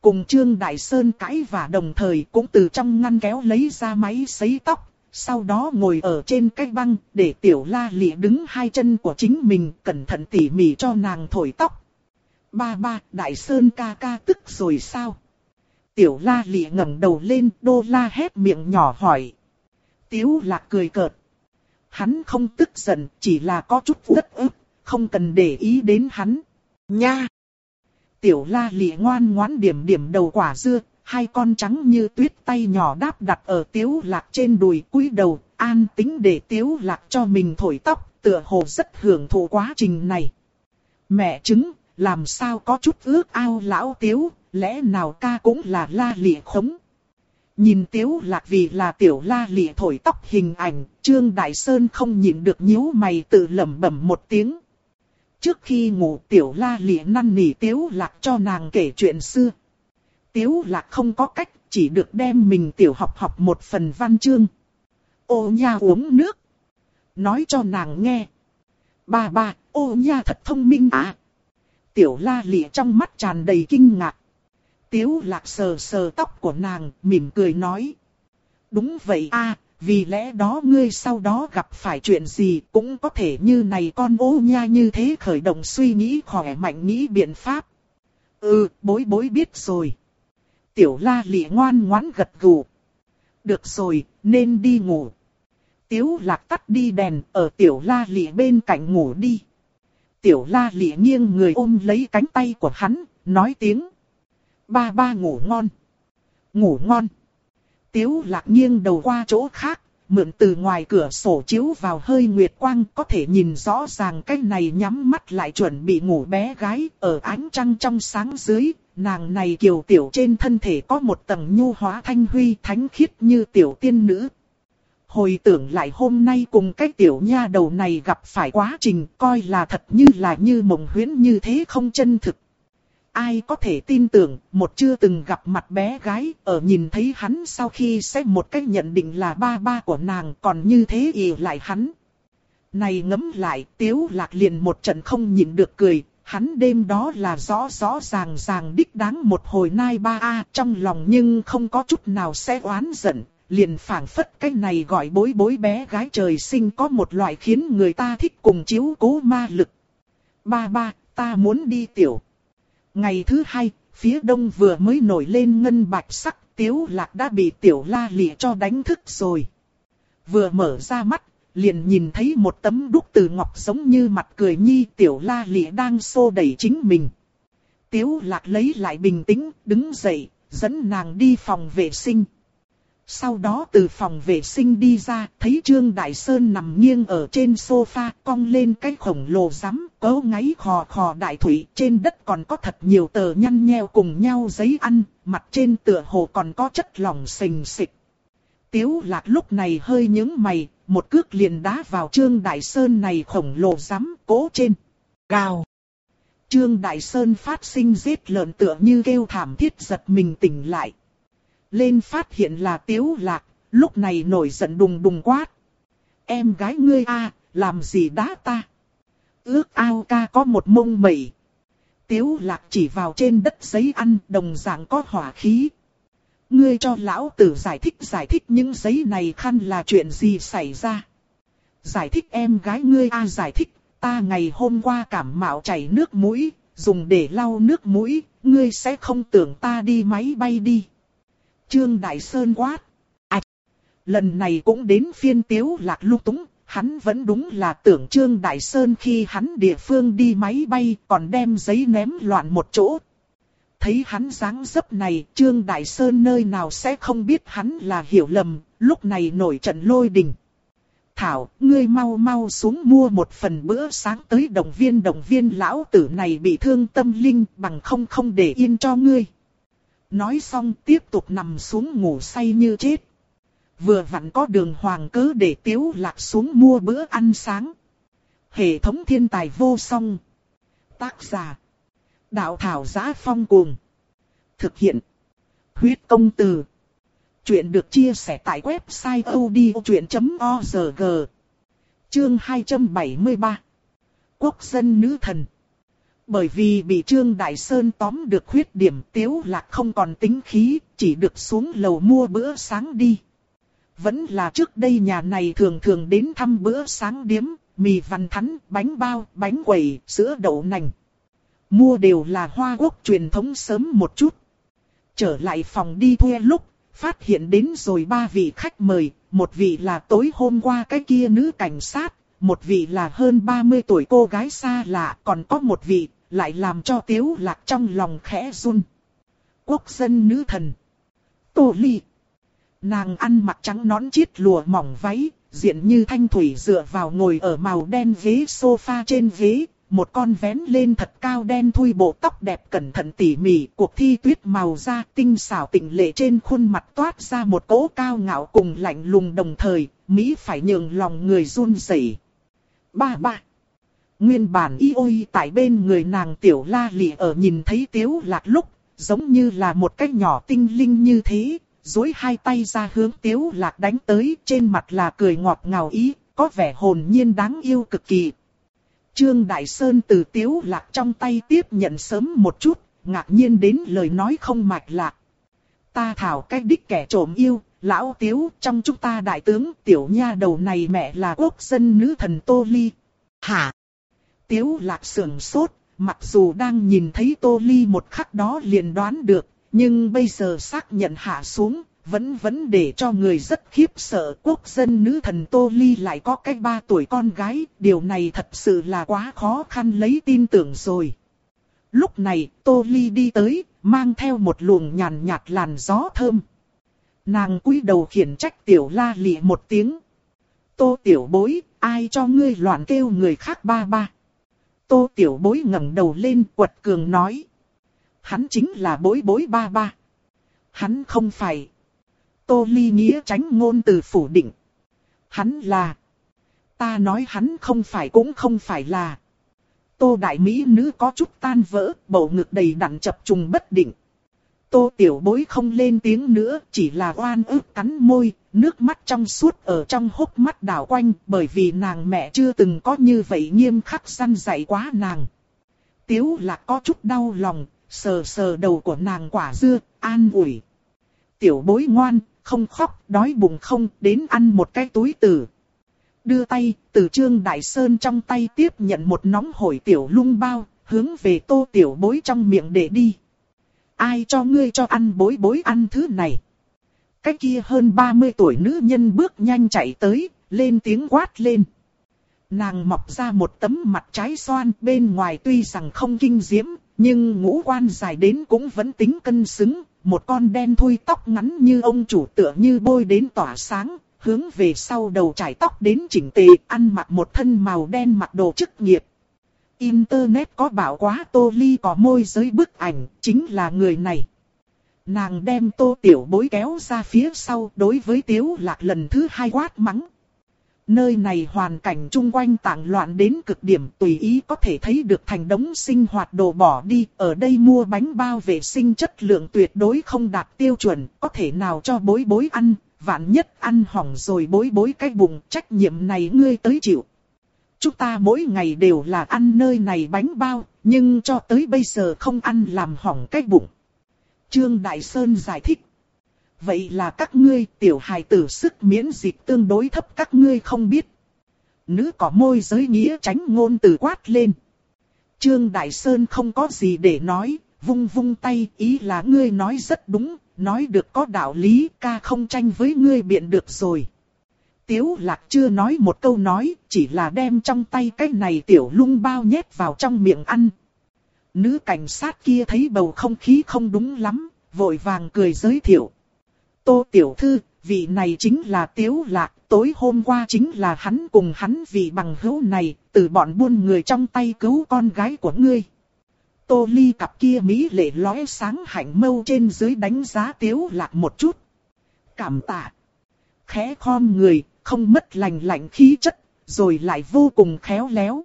A: Cùng Trương Đại Sơn cãi và đồng thời cũng từ trong ngăn kéo lấy ra máy sấy tóc, sau đó ngồi ở trên cái băng, để tiểu la lị đứng hai chân của chính mình, cẩn thận tỉ mỉ cho nàng thổi tóc. Ba ba, đại sơn ca ca tức rồi sao? Tiểu la lị ngẩng đầu lên, đô la hét miệng nhỏ hỏi. Tiếu lạc cười cợt. Hắn không tức giận, chỉ là có chút uất ức, không cần để ý đến hắn. Nha! Tiểu la lị ngoan ngoãn điểm điểm đầu quả dưa, hai con trắng như tuyết tay nhỏ đáp đặt ở tiếu lạc trên đùi cúi đầu, an tính để tiếu lạc cho mình thổi tóc, tựa hồ rất hưởng thụ quá trình này. Mẹ chứng, làm sao có chút ước ao lão tiếu, lẽ nào ca cũng là la lị khống. Nhìn tiếu lạc vì là tiểu la lị thổi tóc hình ảnh, Trương Đại Sơn không nhịn được nhíu mày tự lẩm bẩm một tiếng. Trước khi ngủ tiểu la lịa năn nỉ tiếu lạc cho nàng kể chuyện xưa. Tiếu lạc không có cách, chỉ được đem mình tiểu học học một phần văn chương. Ô nha uống nước. Nói cho nàng nghe. Ba ba, ô nha thật thông minh à. Tiểu la lịa trong mắt tràn đầy kinh ngạc. Tiếu lạc sờ sờ tóc của nàng, mỉm cười nói. Đúng vậy a, vì lẽ đó ngươi sau đó gặp phải chuyện gì cũng có thể như này con ố nha như thế khởi động suy nghĩ khỏe mạnh nghĩ biện pháp. Ừ, bối bối biết rồi. Tiểu la lị ngoan ngoãn gật gù. Được rồi, nên đi ngủ. Tiếu lạc tắt đi đèn, ở tiểu la lị bên cạnh ngủ đi. Tiểu la lị nghiêng người ôm lấy cánh tay của hắn, nói tiếng. Ba ba ngủ ngon. Ngủ ngon. Tiếu lạc nghiêng đầu qua chỗ khác, mượn từ ngoài cửa sổ chiếu vào hơi nguyệt quang có thể nhìn rõ ràng cái này nhắm mắt lại chuẩn bị ngủ bé gái ở ánh trăng trong sáng dưới. Nàng này kiều tiểu trên thân thể có một tầng nhu hóa thanh huy thánh khiết như tiểu tiên nữ. Hồi tưởng lại hôm nay cùng cái tiểu nha đầu này gặp phải quá trình coi là thật như là như mộng huyễn như thế không chân thực. Ai có thể tin tưởng, một chưa từng gặp mặt bé gái, ở nhìn thấy hắn sau khi sẽ một cách nhận định là ba ba của nàng còn như thế ỉ lại hắn. Này ngấm lại, tiếu lạc liền một trận không nhịn được cười, hắn đêm đó là rõ rõ ràng ràng đích đáng một hồi nai ba a trong lòng nhưng không có chút nào sẽ oán giận, liền phảng phất cái này gọi bối bối bé gái trời sinh có một loại khiến người ta thích cùng chiếu cố ma lực. Ba ba, ta muốn đi tiểu. Ngày thứ hai, phía đông vừa mới nổi lên ngân bạch sắc, tiếu lạc đã bị tiểu la lịa cho đánh thức rồi. Vừa mở ra mắt, liền nhìn thấy một tấm đúc từ ngọc giống như mặt cười nhi tiểu la lịa đang xô đẩy chính mình. Tiếu lạc lấy lại bình tĩnh, đứng dậy, dẫn nàng đi phòng vệ sinh. Sau đó từ phòng vệ sinh đi ra, thấy Trương Đại Sơn nằm nghiêng ở trên sofa, cong lên cái khổng lồ rắm, cấu ngáy khò khò đại thủy, trên đất còn có thật nhiều tờ nhăn nheo cùng nhau giấy ăn, mặt trên tựa hồ còn có chất lỏng sình sịch. Tiếu lạc lúc này hơi nhướng mày, một cước liền đá vào Trương Đại Sơn này khổng lồ rắm, cố trên. Gào. Trương Đại Sơn phát sinh giết lợn tựa như kêu thảm thiết giật mình tỉnh lại lên phát hiện là tiếu lạc, lúc này nổi giận đùng đùng quát. Em gái ngươi a làm gì đá ta? Ước ao ca có một mông mẩy. Tiếu lạc chỉ vào trên đất giấy ăn đồng dạng có hỏa khí. Ngươi cho lão tử giải thích giải thích những giấy này khăn là chuyện gì xảy ra. Giải thích em gái ngươi a giải thích, ta ngày hôm qua cảm mạo chảy nước mũi, dùng để lau nước mũi, ngươi sẽ không tưởng ta đi máy bay đi. Trương Đại Sơn quát. À, lần này cũng đến phiên tiếu lạc lúc túng, hắn vẫn đúng là tưởng Trương Đại Sơn khi hắn địa phương đi máy bay còn đem giấy ném loạn một chỗ. Thấy hắn dáng dấp này, Trương Đại Sơn nơi nào sẽ không biết hắn là hiểu lầm, lúc này nổi trận lôi đình. Thảo, ngươi mau mau xuống mua một phần bữa sáng tới đồng viên đồng viên lão tử này bị thương tâm linh bằng không không để yên cho ngươi. Nói xong tiếp tục nằm xuống ngủ say như chết. Vừa vặn có đường hoàng cớ để tiếu lạc xuống mua bữa ăn sáng. Hệ thống thiên tài vô song. Tác giả. Đạo thảo giá phong cuồng. Thực hiện. Huyết công từ. Chuyện được chia sẻ tại website odchuyện.org. Chương 273. Quốc dân nữ thần. Bởi vì bị Trương Đại Sơn tóm được khuyết điểm tiếu lạc không còn tính khí, chỉ được xuống lầu mua bữa sáng đi. Vẫn là trước đây nhà này thường thường đến thăm bữa sáng điếm, mì văn thắn, bánh bao, bánh quẩy, sữa đậu nành. Mua đều là hoa quốc truyền thống sớm một chút. Trở lại phòng đi thuê lúc, phát hiện đến rồi ba vị khách mời, một vị là tối hôm qua cái kia nữ cảnh sát, một vị là hơn 30 tuổi cô gái xa lạ, còn có một vị, lại làm cho tiếu lạc trong lòng khẽ run. Quốc dân nữ thần. Tô ly. Nàng ăn mặc trắng nón chiết lùa mỏng váy, diện như thanh thủy dựa vào ngồi ở màu đen ghế sofa trên ghế, một con vén lên thật cao đen thui bộ tóc đẹp cẩn thận tỉ mỉ, cuộc thi tuyết màu da tinh xảo tịnh lệ trên khuôn mặt toát ra một cỗ cao ngạo cùng lạnh lùng đồng thời, Mỹ phải nhường lòng người run rẩy. Ba ba. Nguyên bản y ôi tại bên người nàng tiểu la lị ở nhìn thấy tiếu lạc lúc, giống như là một cái nhỏ tinh linh như thế, dối hai tay ra hướng tiếu lạc đánh tới, trên mặt là cười ngọt ngào ý, có vẻ hồn nhiên đáng yêu cực kỳ. Trương Đại Sơn từ tiếu lạc trong tay tiếp nhận sớm một chút, ngạc nhiên đến lời nói không mạch lạc. Ta thảo cách đích kẻ trộm yêu, lão tiếu trong chúng ta đại tướng tiểu nha đầu này mẹ là quốc dân nữ thần Tô Ly. Hả? Tiếu lạc sườn sốt, mặc dù đang nhìn thấy Tô Ly một khắc đó liền đoán được, nhưng bây giờ xác nhận hạ xuống, vẫn vẫn để cho người rất khiếp sợ quốc dân nữ thần Tô Ly lại có cách ba tuổi con gái, điều này thật sự là quá khó khăn lấy tin tưởng rồi. Lúc này, Tô Ly đi tới, mang theo một luồng nhàn nhạt làn gió thơm. Nàng cúi đầu khiển trách tiểu la lị một tiếng. Tô tiểu bối, ai cho ngươi loạn kêu người khác ba ba. Tô tiểu bối ngẩng đầu lên quật cường nói. Hắn chính là bối bối ba ba. Hắn không phải. Tô ly nghĩa tránh ngôn từ phủ định. Hắn là. Ta nói hắn không phải cũng không phải là. Tô đại mỹ nữ có chút tan vỡ, bầu ngực đầy đặn chập trùng bất định. Tô tiểu bối không lên tiếng nữa, chỉ là oan ức cắn môi, nước mắt trong suốt ở trong hốc mắt đảo quanh, bởi vì nàng mẹ chưa từng có như vậy nghiêm khắc săn dạy quá nàng. Tiếu lạc có chút đau lòng, sờ sờ đầu của nàng quả dưa, an ủi. Tiểu bối ngoan, không khóc, đói bụng không, đến ăn một cái túi tử. Đưa tay, từ trương đại sơn trong tay tiếp nhận một nóng hổi tiểu lung bao, hướng về tô tiểu bối trong miệng để đi. Ai cho ngươi cho ăn bối bối ăn thứ này? Cái kia hơn 30 tuổi nữ nhân bước nhanh chạy tới, lên tiếng quát lên. Nàng mọc ra một tấm mặt trái xoan bên ngoài tuy rằng không kinh diễm, nhưng ngũ quan dài đến cũng vẫn tính cân xứng. Một con đen thui tóc ngắn như ông chủ tựa như bôi đến tỏa sáng, hướng về sau đầu trải tóc đến chỉnh tề, ăn mặc một thân màu đen mặc đồ chức nghiệp. Internet có bảo quá Tô Ly có môi giới bức ảnh, chính là người này. Nàng đem tô tiểu bối kéo ra phía sau đối với tiếu lạc lần thứ hai quát mắng. Nơi này hoàn cảnh chung quanh tảng loạn đến cực điểm tùy ý có thể thấy được thành đống sinh hoạt đồ bỏ đi. Ở đây mua bánh bao vệ sinh chất lượng tuyệt đối không đạt tiêu chuẩn, có thể nào cho bối bối ăn, vạn nhất ăn hỏng rồi bối bối cái bụng trách nhiệm này ngươi tới chịu. Chúng ta mỗi ngày đều là ăn nơi này bánh bao, nhưng cho tới bây giờ không ăn làm hỏng cái bụng. Trương Đại Sơn giải thích. Vậy là các ngươi tiểu hài tử sức miễn dịch tương đối thấp các ngươi không biết. Nữ có môi giới nghĩa tránh ngôn từ quát lên. Trương Đại Sơn không có gì để nói, vung vung tay ý là ngươi nói rất đúng, nói được có đạo lý ca không tranh với ngươi biện được rồi. Tiếu lạc chưa nói một câu nói, chỉ là đem trong tay cái này tiểu lung bao nhét vào trong miệng ăn. Nữ cảnh sát kia thấy bầu không khí không đúng lắm, vội vàng cười giới thiệu. Tô tiểu thư, vị này chính là Tiếu lạc, tối hôm qua chính là hắn cùng hắn vị bằng hữu này, từ bọn buôn người trong tay cứu con gái của ngươi. Tô ly cặp kia Mỹ lệ lóe sáng hạnh mâu trên dưới đánh giá Tiếu lạc một chút. Cảm tạ. Khẽ khom người, không mất lành lạnh khí chất, rồi lại vô cùng khéo léo.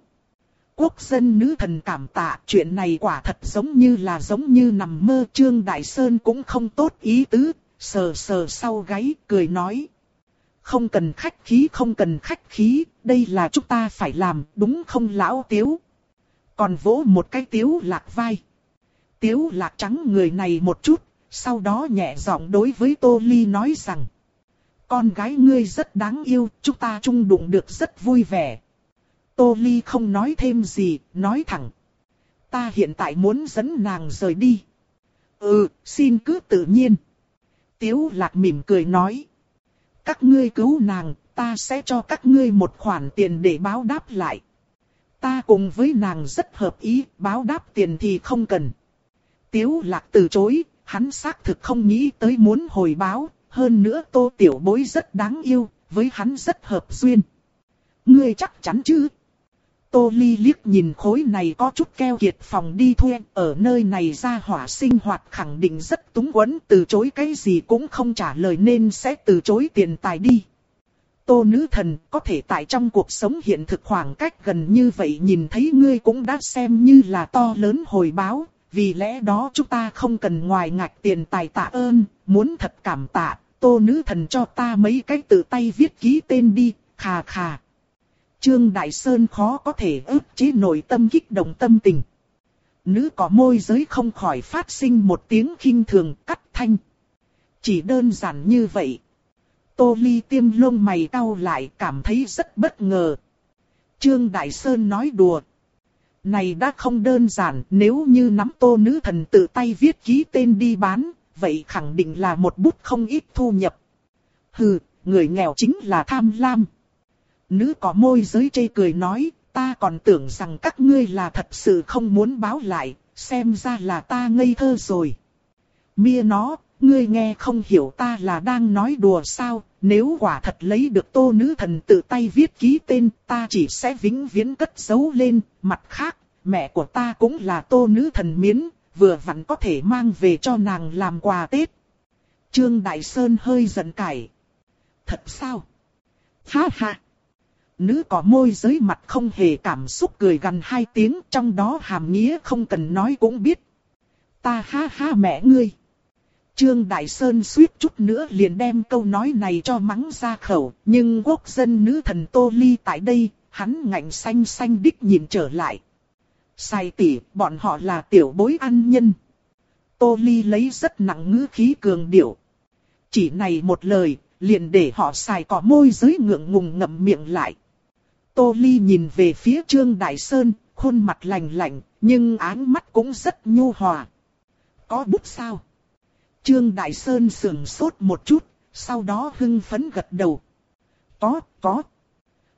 A: Quốc dân nữ thần cảm tạ, chuyện này quả thật giống như là giống như nằm mơ Trương Đại Sơn cũng không tốt ý tứ, sờ sờ sau gáy, cười nói. Không cần khách khí không cần khách khí, đây là chúng ta phải làm, đúng không lão tiếu? Còn vỗ một cái tiếu lạc vai. Tiếu lạc trắng người này một chút, sau đó nhẹ giọng đối với Tô Ly nói rằng. Con gái ngươi rất đáng yêu, chúng ta chung đụng được rất vui vẻ. Tô Ly không nói thêm gì, nói thẳng. Ta hiện tại muốn dẫn nàng rời đi. Ừ, xin cứ tự nhiên. Tiếu lạc mỉm cười nói. Các ngươi cứu nàng, ta sẽ cho các ngươi một khoản tiền để báo đáp lại. Ta cùng với nàng rất hợp ý, báo đáp tiền thì không cần. Tiếu lạc từ chối, hắn xác thực không nghĩ tới muốn hồi báo, hơn nữa tô tiểu bối rất đáng yêu, với hắn rất hợp duyên. Ngươi chắc chắn chứ? Tô Ly liếc nhìn khối này có chút keo kiệt phòng đi thuê, ở nơi này ra hỏa sinh hoạt khẳng định rất túng quẫn, từ chối cái gì cũng không trả lời nên sẽ từ chối tiền tài đi. Tô nữ thần có thể tại trong cuộc sống hiện thực khoảng cách gần như vậy nhìn thấy ngươi cũng đã xem như là to lớn hồi báo, vì lẽ đó chúng ta không cần ngoài ngạch tiền tài tạ ơn, muốn thật cảm tạ, tô nữ thần cho ta mấy cái tự tay viết ký tên đi, khà khà. Trương Đại Sơn khó có thể ức chế nội tâm kích động tâm tình. Nữ có môi giới không khỏi phát sinh một tiếng khinh thường cắt thanh. Chỉ đơn giản như vậy. Tô Ly tiêm lông mày cau lại cảm thấy rất bất ngờ. Trương Đại Sơn nói đùa. Này đã không đơn giản nếu như nắm tô nữ thần tự tay viết ký tên đi bán, vậy khẳng định là một bút không ít thu nhập. Hừ, người nghèo chính là tham lam. Nữ có môi giới chê cười nói, ta còn tưởng rằng các ngươi là thật sự không muốn báo lại, xem ra là ta ngây thơ rồi. Mia nó, ngươi nghe không hiểu ta là đang nói đùa sao, nếu quả thật lấy được tô nữ thần tự tay viết ký tên, ta chỉ sẽ vĩnh viễn cất giấu lên, mặt khác, mẹ của ta cũng là tô nữ thần miến, vừa vặn có thể mang về cho nàng làm quà Tết. Trương Đại Sơn hơi giận cải. Thật sao? Ha ha! Nữ có môi giới mặt không hề cảm xúc cười gần hai tiếng trong đó hàm nghĩa không cần nói cũng biết. Ta ha ha mẹ ngươi! Trương Đại Sơn suýt chút nữa liền đem câu nói này cho mắng ra khẩu, nhưng quốc dân nữ thần Tô Ly tại đây, hắn ngạnh xanh xanh đích nhìn trở lại. Sai tỉ, bọn họ là tiểu bối ăn nhân. Tô Ly lấy rất nặng ngữ khí cường điệu. Chỉ này một lời, liền để họ xài cỏ môi giới ngượng ngùng ngậm miệng lại. Tô Ly nhìn về phía Trương Đại Sơn, khuôn mặt lành lạnh, nhưng áng mắt cũng rất nhu hòa. Có bút sao? Trương Đại Sơn sườn sốt một chút, sau đó hưng phấn gật đầu. Có, có.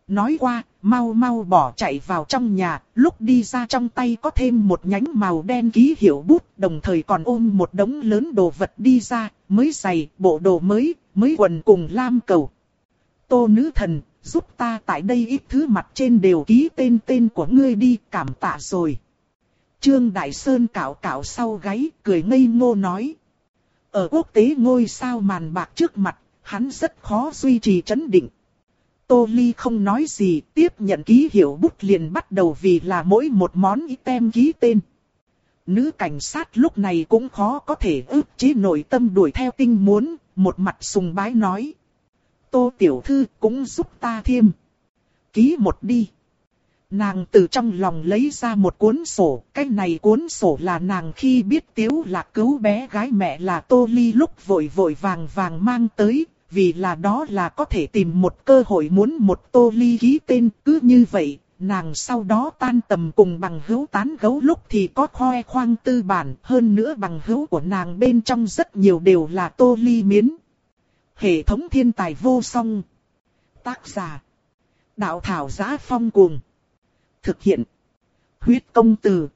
A: Nói qua, mau mau bỏ chạy vào trong nhà, lúc đi ra trong tay có thêm một nhánh màu đen ký hiệu bút, đồng thời còn ôm một đống lớn đồ vật đi ra, mới giày, bộ đồ mới, mới quần cùng lam cầu. Tô nữ thần, giúp ta tại đây ít thứ mặt trên đều ký tên tên của ngươi đi, cảm tạ rồi. Trương Đại Sơn cạo cạo sau gáy, cười ngây ngô nói. Ở quốc tế ngôi sao màn bạc trước mặt, hắn rất khó duy trì chấn định. Tô Ly không nói gì, tiếp nhận ký hiệu bút liền bắt đầu vì là mỗi một món item ký tên. Nữ cảnh sát lúc này cũng khó có thể ức chế nội tâm đuổi theo tinh muốn, một mặt sùng bái nói. Tô Tiểu Thư cũng giúp ta thêm. Ký một đi. Nàng từ trong lòng lấy ra một cuốn sổ, cái này cuốn sổ là nàng khi biết Tiếu Lạc cứu bé gái mẹ là Tô Ly lúc vội vội vàng vàng mang tới, vì là đó là có thể tìm một cơ hội muốn một Tô Ly ký tên, cứ như vậy, nàng sau đó tan tầm cùng bằng hữu tán gấu lúc thì có khoe khoang tư bản, hơn nữa bằng hữu của nàng bên trong rất nhiều đều là Tô Ly miến. Hệ thống thiên tài vô song. Tác giả. Đạo thảo giá phong cuồng. Thực hiện. Huyết công từ.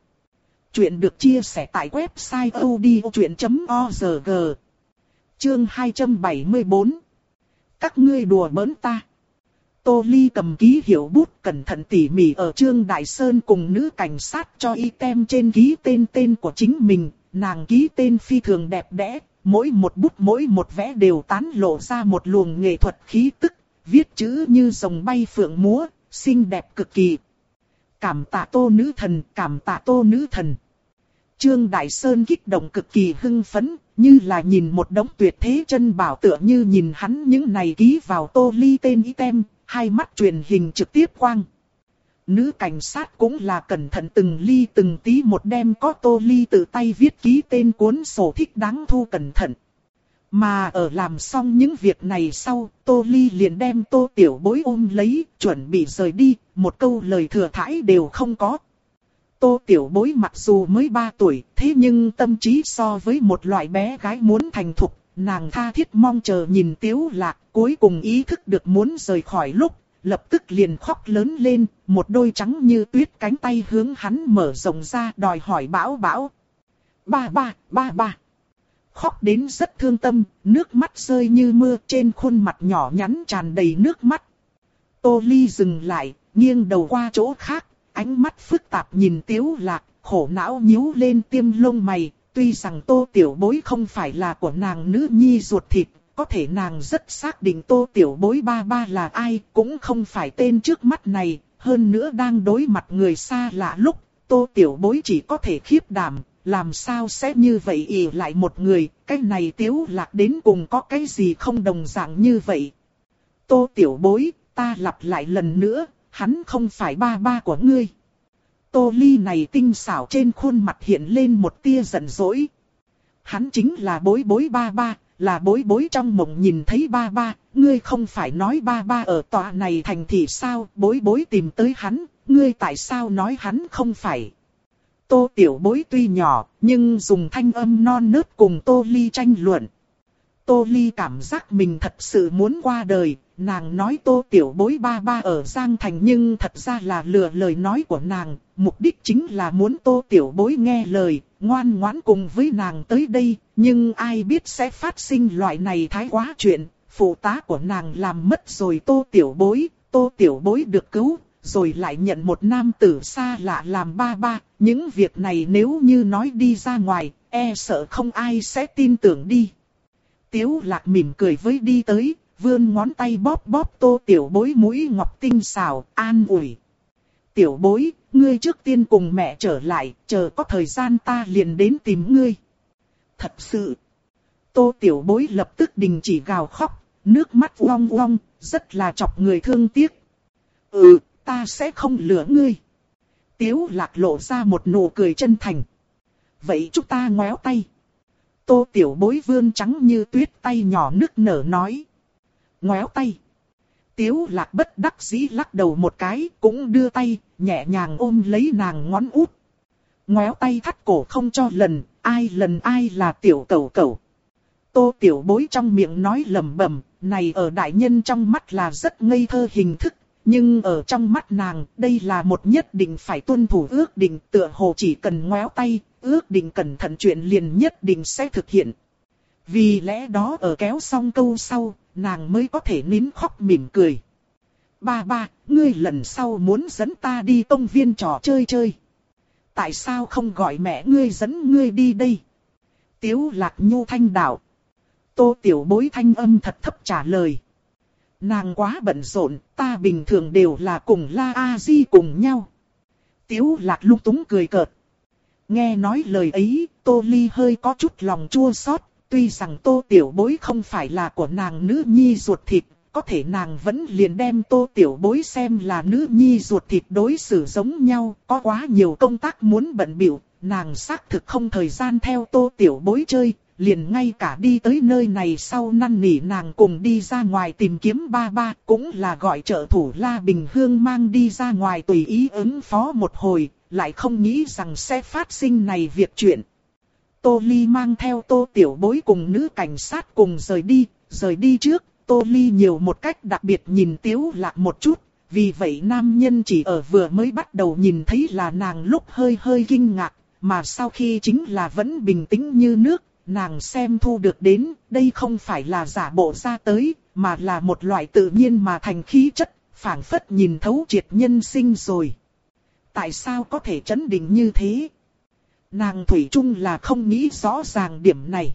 A: Chuyện được chia sẻ tại website odchuyện.org. Chương 274. Các ngươi đùa bỡn ta. Tô Ly cầm ký hiệu bút cẩn thận tỉ mỉ ở Trương Đại Sơn cùng nữ cảnh sát cho y tem trên ký tên tên của chính mình. Nàng ký tên phi thường đẹp đẽ, mỗi một bút mỗi một vẽ đều tán lộ ra một luồng nghệ thuật khí tức, viết chữ như rồng bay phượng múa, xinh đẹp cực kỳ. Cảm tạ tô nữ thần, cảm tạ tô nữ thần. Trương Đại Sơn kích động cực kỳ hưng phấn, như là nhìn một đống tuyệt thế chân bảo tựa như nhìn hắn những này ký vào tô ly tên ý tem, hai mắt truyền hình trực tiếp quang. Nữ cảnh sát cũng là cẩn thận từng ly từng tí một đem có tô ly tự tay viết ký tên cuốn sổ thích đáng thu cẩn thận. Mà ở làm xong những việc này sau, Tô Ly liền đem Tô Tiểu Bối ôm lấy, chuẩn bị rời đi, một câu lời thừa thãi đều không có. Tô Tiểu Bối mặc dù mới 3 tuổi, thế nhưng tâm trí so với một loại bé gái muốn thành thục, nàng tha thiết mong chờ nhìn Tiếu Lạc, cuối cùng ý thức được muốn rời khỏi lúc, lập tức liền khóc lớn lên, một đôi trắng như tuyết cánh tay hướng hắn mở rộng ra đòi hỏi bão bão. Ba ba, ba ba. Khóc đến rất thương tâm, nước mắt rơi như mưa trên khuôn mặt nhỏ nhắn tràn đầy nước mắt. Tô Ly dừng lại, nghiêng đầu qua chỗ khác, ánh mắt phức tạp nhìn tiếu lạc, khổ não nhíu lên tiêm lông mày, tuy rằng tô tiểu bối không phải là của nàng nữ nhi ruột thịt, có thể nàng rất xác định tô tiểu bối ba ba là ai, cũng không phải tên trước mắt này, hơn nữa đang đối mặt người xa lạ lúc, tô tiểu bối chỉ có thể khiếp đảm, làm sao sẽ như vậy ỉ lại một người, cái này tiếu lạc đến cùng có cái gì không đồng dạng như vậy. Tô tiểu bối, ta lặp lại lần nữa, hắn không phải ba ba của ngươi. Tô ly này tinh xảo trên khuôn mặt hiện lên một tia giận dỗi. Hắn chính là bối bối ba ba, là bối bối trong mộng nhìn thấy ba ba, ngươi không phải nói ba ba ở tòa này thành thị sao, bối bối tìm tới hắn, ngươi tại sao nói hắn không phải. Tô tiểu bối tuy nhỏ, nhưng dùng thanh âm non nớt cùng tô ly tranh luận. Tô ly cảm giác mình thật sự muốn qua đời, nàng nói tô tiểu bối ba ba ở Giang Thành nhưng thật ra là lừa lời nói của nàng, mục đích chính là muốn tô tiểu bối nghe lời, ngoan ngoãn cùng với nàng tới đây, nhưng ai biết sẽ phát sinh loại này thái quá chuyện, phụ tá của nàng làm mất rồi tô tiểu bối, tô tiểu bối được cứu, rồi lại nhận một nam tử xa lạ làm ba ba, những việc này nếu như nói đi ra ngoài, e sợ không ai sẽ tin tưởng đi. Tiếu lạc mỉm cười với đi tới, vươn ngón tay bóp bóp tô tiểu bối mũi ngọc tinh xào, an ủi. Tiểu bối, ngươi trước tiên cùng mẹ trở lại, chờ có thời gian ta liền đến tìm ngươi. Thật sự. Tô tiểu bối lập tức đình chỉ gào khóc, nước mắt uong uong, rất là chọc người thương tiếc. Ừ, ta sẽ không lừa ngươi. Tiếu lạc lộ ra một nụ cười chân thành. Vậy chúng ta ngoéo tay. Tô tiểu bối vươn trắng như tuyết tay nhỏ nước nở nói. Ngoéo tay. Tiếu lạc bất đắc dĩ lắc đầu một cái, cũng đưa tay, nhẹ nhàng ôm lấy nàng ngón út. Ngoéo tay thắt cổ không cho lần, ai lần ai là tiểu cầu cầu. Tô tiểu bối trong miệng nói lầm bầm, này ở đại nhân trong mắt là rất ngây thơ hình thức, nhưng ở trong mắt nàng, đây là một nhất định phải tuân thủ ước định tựa hồ chỉ cần ngoéo tay, ước định cẩn thận chuyện liền nhất định sẽ thực hiện. Vì lẽ đó ở kéo xong câu sau, nàng mới có thể nín khóc mỉm cười. Ba ba, ngươi lần sau muốn dẫn ta đi công viên trò chơi chơi. Tại sao không gọi mẹ ngươi dẫn ngươi đi đây? Tiếu lạc nhu thanh đạo. Tô tiểu bối thanh âm thật thấp trả lời. Nàng quá bận rộn, ta bình thường đều là cùng La A Di cùng nhau. Tiếu lạc lung túng cười cợt. Nghe nói lời ấy, Tô Ly hơi có chút lòng chua xót. Tuy rằng Tô Tiểu Bối không phải là của nàng nữ nhi ruột thịt, có thể nàng vẫn liền đem Tô Tiểu Bối xem là nữ nhi ruột thịt đối xử giống nhau. Có quá nhiều công tác muốn bận biểu, nàng xác thực không thời gian theo Tô Tiểu Bối chơi, liền ngay cả đi tới nơi này sau năn nỉ nàng cùng đi ra ngoài tìm kiếm ba ba, cũng là gọi trợ thủ La Bình Hương mang đi ra ngoài tùy ý ứng phó một hồi, lại không nghĩ rằng sẽ phát sinh này việc chuyện. Tô Ly mang theo tô tiểu bối cùng nữ cảnh sát cùng rời đi, rời đi trước, Tô Ly nhiều một cách đặc biệt nhìn tiếu lạc một chút, vì vậy nam nhân chỉ ở vừa mới bắt đầu nhìn thấy là nàng lúc hơi hơi kinh ngạc, mà sau khi chính là vẫn bình tĩnh như nước, nàng xem thu được đến, đây không phải là giả bộ ra tới, mà là một loại tự nhiên mà thành khí chất, phảng phất nhìn thấu triệt nhân sinh rồi. Tại sao có thể chấn định như thế? Nàng Thủy chung là không nghĩ rõ ràng điểm này.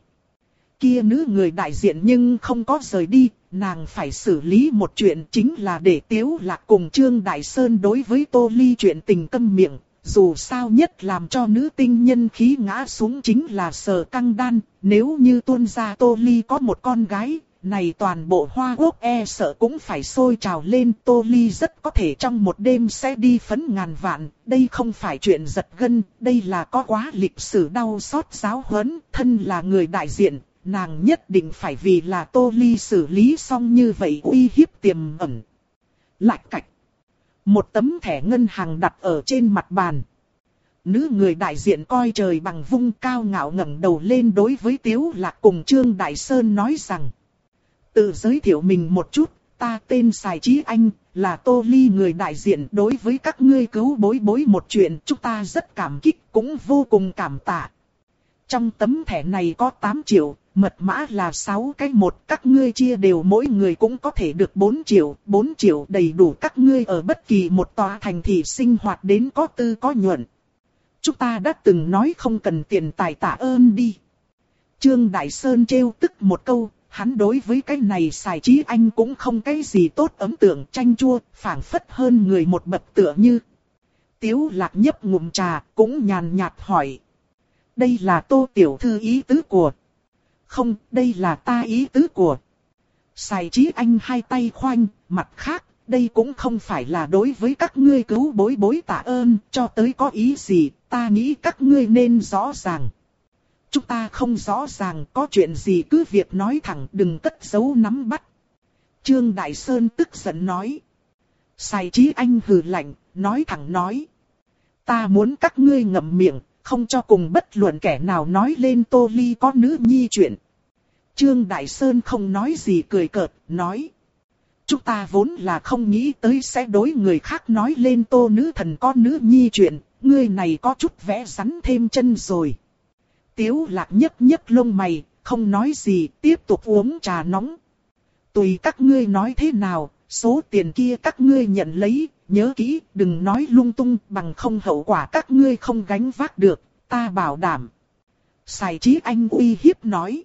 A: Kia nữ người đại diện nhưng không có rời đi, nàng phải xử lý một chuyện chính là để Tiếu Lạc cùng Trương Đại Sơn đối với Tô Ly chuyện tình câm miệng, dù sao nhất làm cho nữ tinh nhân khí ngã xuống chính là sở căng đan, nếu như tuôn ra Tô Ly có một con gái, này toàn bộ hoa quốc e sợ cũng phải sôi trào lên. Tô Ly rất có thể trong một đêm sẽ đi phấn ngàn vạn, đây không phải chuyện giật gân, đây là có quá lịch sử đau xót giáo huấn, thân là người đại diện. Nàng nhất định phải vì là Tô Ly xử lý xong như vậy uy hiếp tiềm ẩn. Lạch cạch. Một tấm thẻ ngân hàng đặt ở trên mặt bàn. Nữ người đại diện coi trời bằng vung cao ngạo ngẩng đầu lên đối với Tiếu Lạc cùng Trương Đại Sơn nói rằng. Tự giới thiệu mình một chút, ta tên Sài Trí Anh, là Tô Ly người đại diện đối với các ngươi cứu bối bối một chuyện chúng ta rất cảm kích cũng vô cùng cảm tạ. Trong tấm thẻ này có 8 triệu, mật mã là 6 cái một, các ngươi chia đều mỗi người cũng có thể được 4 triệu, 4 triệu đầy đủ các ngươi ở bất kỳ một tòa thành thị sinh hoạt đến có tư có nhuận. Chúng ta đã từng nói không cần tiền tài tạ ơn đi. Trương Đại Sơn trêu tức một câu, hắn đối với cái này xài trí anh cũng không cái gì tốt ấn tượng chanh chua, phảng phất hơn người một bậc tựa như. Tiếu lạc nhấp ngụm trà, cũng nhàn nhạt hỏi. Đây là tô tiểu thư ý tứ của. Không, đây là ta ý tứ của. Xài trí anh hai tay khoanh, mặt khác, đây cũng không phải là đối với các ngươi cứu bối bối tạ ơn, cho tới có ý gì, ta nghĩ các ngươi nên rõ ràng. Chúng ta không rõ ràng có chuyện gì cứ việc nói thẳng đừng cất giấu nắm bắt. Trương Đại Sơn tức giận nói. Xài trí anh hừ lạnh, nói thẳng nói. Ta muốn các ngươi ngậm miệng, không cho cùng bất luận kẻ nào nói lên Tô Ly có nữ nhi chuyện. Trương Đại Sơn không nói gì cười cợt, nói. Chúng ta vốn là không nghĩ tới sẽ đối người khác nói lên tô nữ thần con nữ nhi chuyện, ngươi này có chút vẽ rắn thêm chân rồi. Tiếu lạc nhấc nhấc lông mày, không nói gì, tiếp tục uống trà nóng. Tùy các ngươi nói thế nào, số tiền kia các ngươi nhận lấy, nhớ kỹ, đừng nói lung tung bằng không hậu quả các ngươi không gánh vác được, ta bảo đảm. Sài trí anh uy hiếp nói.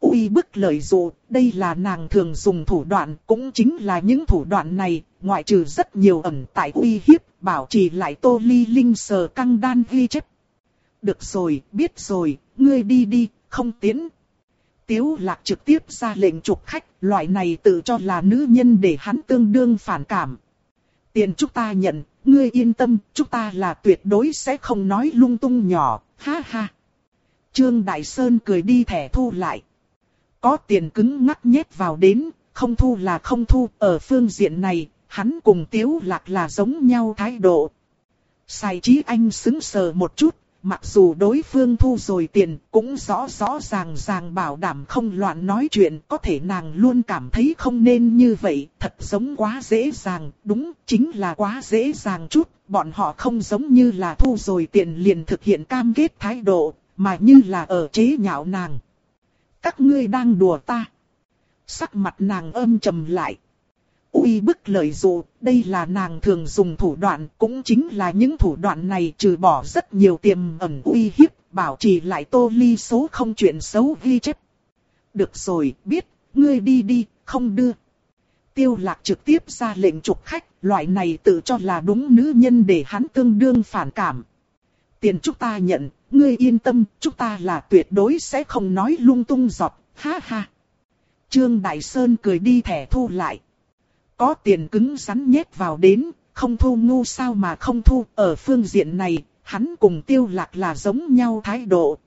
A: Uy bức lời dụ, đây là nàng thường dùng thủ đoạn, cũng chính là những thủ đoạn này, ngoại trừ rất nhiều ẩn tại uy hiếp, bảo trì lại tô ly linh sờ căng đan ghi chép. Được rồi, biết rồi, ngươi đi đi, không tiến. Tiếu lạc trực tiếp ra lệnh trục khách, loại này tự cho là nữ nhân để hắn tương đương phản cảm. Tiền chúng ta nhận, ngươi yên tâm, chúng ta là tuyệt đối sẽ không nói lung tung nhỏ, ha ha. Trương Đại Sơn cười đi thẻ thu lại. Có tiền cứng ngắc nhét vào đến, không thu là không thu, ở phương diện này, hắn cùng Tiếu Lạc là giống nhau thái độ. Sai trí anh xứng sờ một chút, mặc dù đối phương thu rồi tiền, cũng rõ rõ ràng ràng bảo đảm không loạn nói chuyện, có thể nàng luôn cảm thấy không nên như vậy, thật giống quá dễ dàng, đúng, chính là quá dễ dàng chút, bọn họ không giống như là thu rồi tiền liền thực hiện cam kết thái độ, mà như là ở chế nhạo nàng. Các ngươi đang đùa ta. Sắc mặt nàng âm trầm lại. Uy bức lợi dụ, đây là nàng thường dùng thủ đoạn, cũng chính là những thủ đoạn này trừ bỏ rất nhiều tiềm ẩn uy hiếp, bảo trì lại tô ly số không chuyện xấu ghi chép. Được rồi, biết, ngươi đi đi, không đưa. Tiêu lạc trực tiếp ra lệnh trục khách, loại này tự cho là đúng nữ nhân để hắn tương đương phản cảm. Tiền chúng ta nhận, ngươi yên tâm, chúng ta là tuyệt đối sẽ không nói lung tung giọt, ha ha. Trương Đại Sơn cười đi thẻ thu lại. Có tiền cứng rắn nhét vào đến, không thu ngu sao mà không thu, ở phương diện này, hắn cùng tiêu lạc là giống nhau thái độ.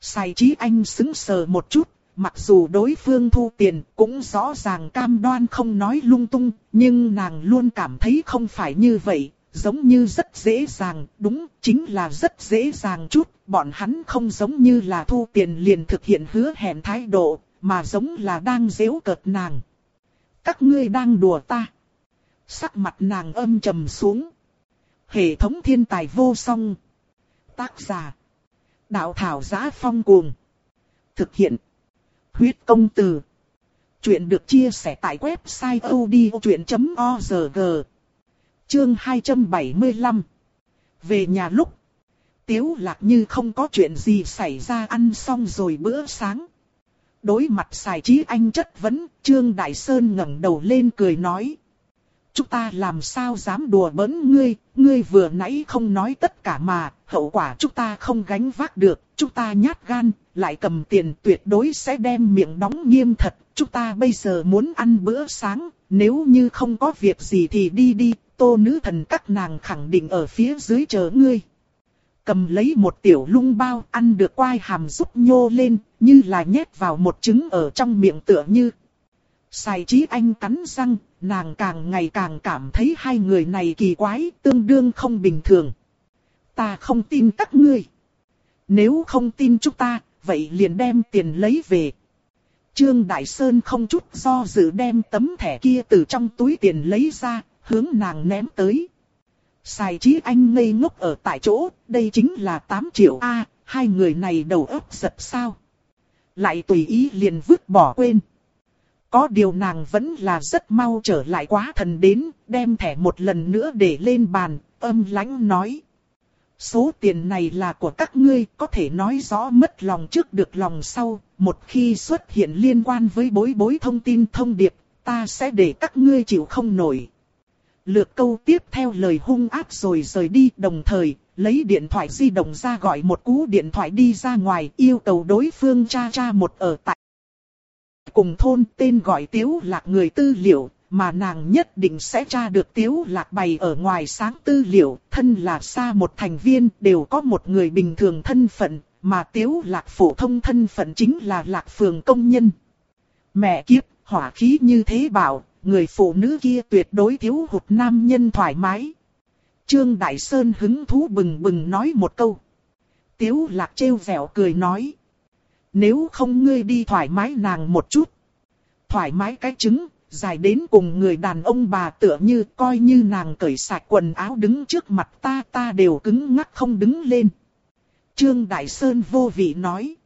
A: Sai trí anh xứng sờ một chút, mặc dù đối phương thu tiền cũng rõ ràng cam đoan không nói lung tung, nhưng nàng luôn cảm thấy không phải như vậy, giống như rất dễ dàng, đúng, chính là rất dễ dàng chút, bọn hắn không giống như là thu tiền liền thực hiện hứa hẹn thái độ, mà giống là đang dễu cợt nàng. Các ngươi đang đùa ta. Sắc mặt nàng âm trầm xuống. Hệ thống thiên tài vô song. Tác giả. Đạo thảo giá phong cuồng. Thực hiện. Huyết công từ. Chuyện được chia sẻ tại website odchuyện.org. Chương 275 Về nhà lúc Tiếu lạc như không có chuyện gì xảy ra ăn xong rồi bữa sáng. Đối mặt xài trí anh chất vấn, Trương Đại Sơn ngẩng đầu lên cười nói. Chúng ta làm sao dám đùa bỡn ngươi, ngươi vừa nãy không nói tất cả mà, hậu quả chúng ta không gánh vác được, chúng ta nhát gan, lại cầm tiền tuyệt đối sẽ đem miệng đóng nghiêm thật, chúng ta bây giờ muốn ăn bữa sáng, nếu như không có việc gì thì đi đi, tô nữ thần các nàng khẳng định ở phía dưới chờ ngươi. Cầm lấy một tiểu lung bao ăn được quai hàm giúp nhô lên, như là nhét vào một trứng ở trong miệng tựa như. Xài trí anh cắn răng, nàng càng ngày càng cảm thấy hai người này kỳ quái, tương đương không bình thường. Ta không tin các ngươi. Nếu không tin chúng ta, vậy liền đem tiền lấy về. Trương Đại Sơn không chút do dự đem tấm thẻ kia từ trong túi tiền lấy ra, hướng nàng ném tới. Xài trí anh ngây ngốc ở tại chỗ, đây chính là 8 triệu A, hai người này đầu óc giật sao. Lại tùy ý liền vứt bỏ quên. Có điều nàng vẫn là rất mau trở lại quá thần đến, đem thẻ một lần nữa để lên bàn, âm lãnh nói. Số tiền này là của các ngươi, có thể nói rõ mất lòng trước được lòng sau, một khi xuất hiện liên quan với bối bối thông tin thông điệp, ta sẽ để các ngươi chịu không nổi. Lược câu tiếp theo lời hung ác rồi rời đi đồng thời, lấy điện thoại di động ra gọi một cú điện thoại đi ra ngoài yêu cầu đối phương cha cha một ở tại. Cùng thôn tên gọi tiếu lạc người tư liệu, mà nàng nhất định sẽ tra được tiếu lạc bày ở ngoài sáng tư liệu, thân là xa một thành viên đều có một người bình thường thân phận, mà tiếu lạc phổ thông thân phận chính là lạc phường công nhân. Mẹ kiếp, hỏa khí như thế bảo, người phụ nữ kia tuyệt đối thiếu hụt nam nhân thoải mái. Trương Đại Sơn hứng thú bừng bừng nói một câu. Tiếu lạc trêu vẻo cười nói. Nếu không ngươi đi thoải mái nàng một chút. Thoải mái cái trứng, dài đến cùng người đàn ông bà tựa như coi như nàng cởi sạch quần áo đứng trước mặt ta ta đều cứng ngắc không đứng lên. Trương Đại Sơn vô vị nói.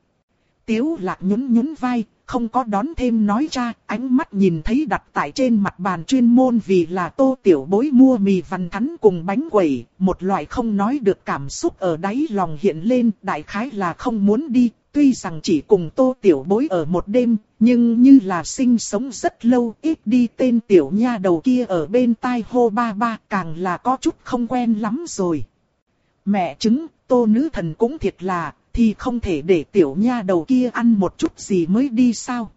A: Tiếu lạc nhún nhún vai, không có đón thêm nói ra, ánh mắt nhìn thấy đặt tại trên mặt bàn chuyên môn vì là tô tiểu bối mua mì vằn thắn cùng bánh quẩy, một loại không nói được cảm xúc ở đáy lòng hiện lên, đại khái là không muốn đi, tuy rằng chỉ cùng tô tiểu bối ở một đêm, nhưng như là sinh sống rất lâu, ít đi tên tiểu nha đầu kia ở bên tai hô ba ba, càng là có chút không quen lắm rồi. Mẹ chứng, tô nữ thần cũng thiệt là, thì không thể để tiểu nha đầu kia ăn một chút gì mới đi sao.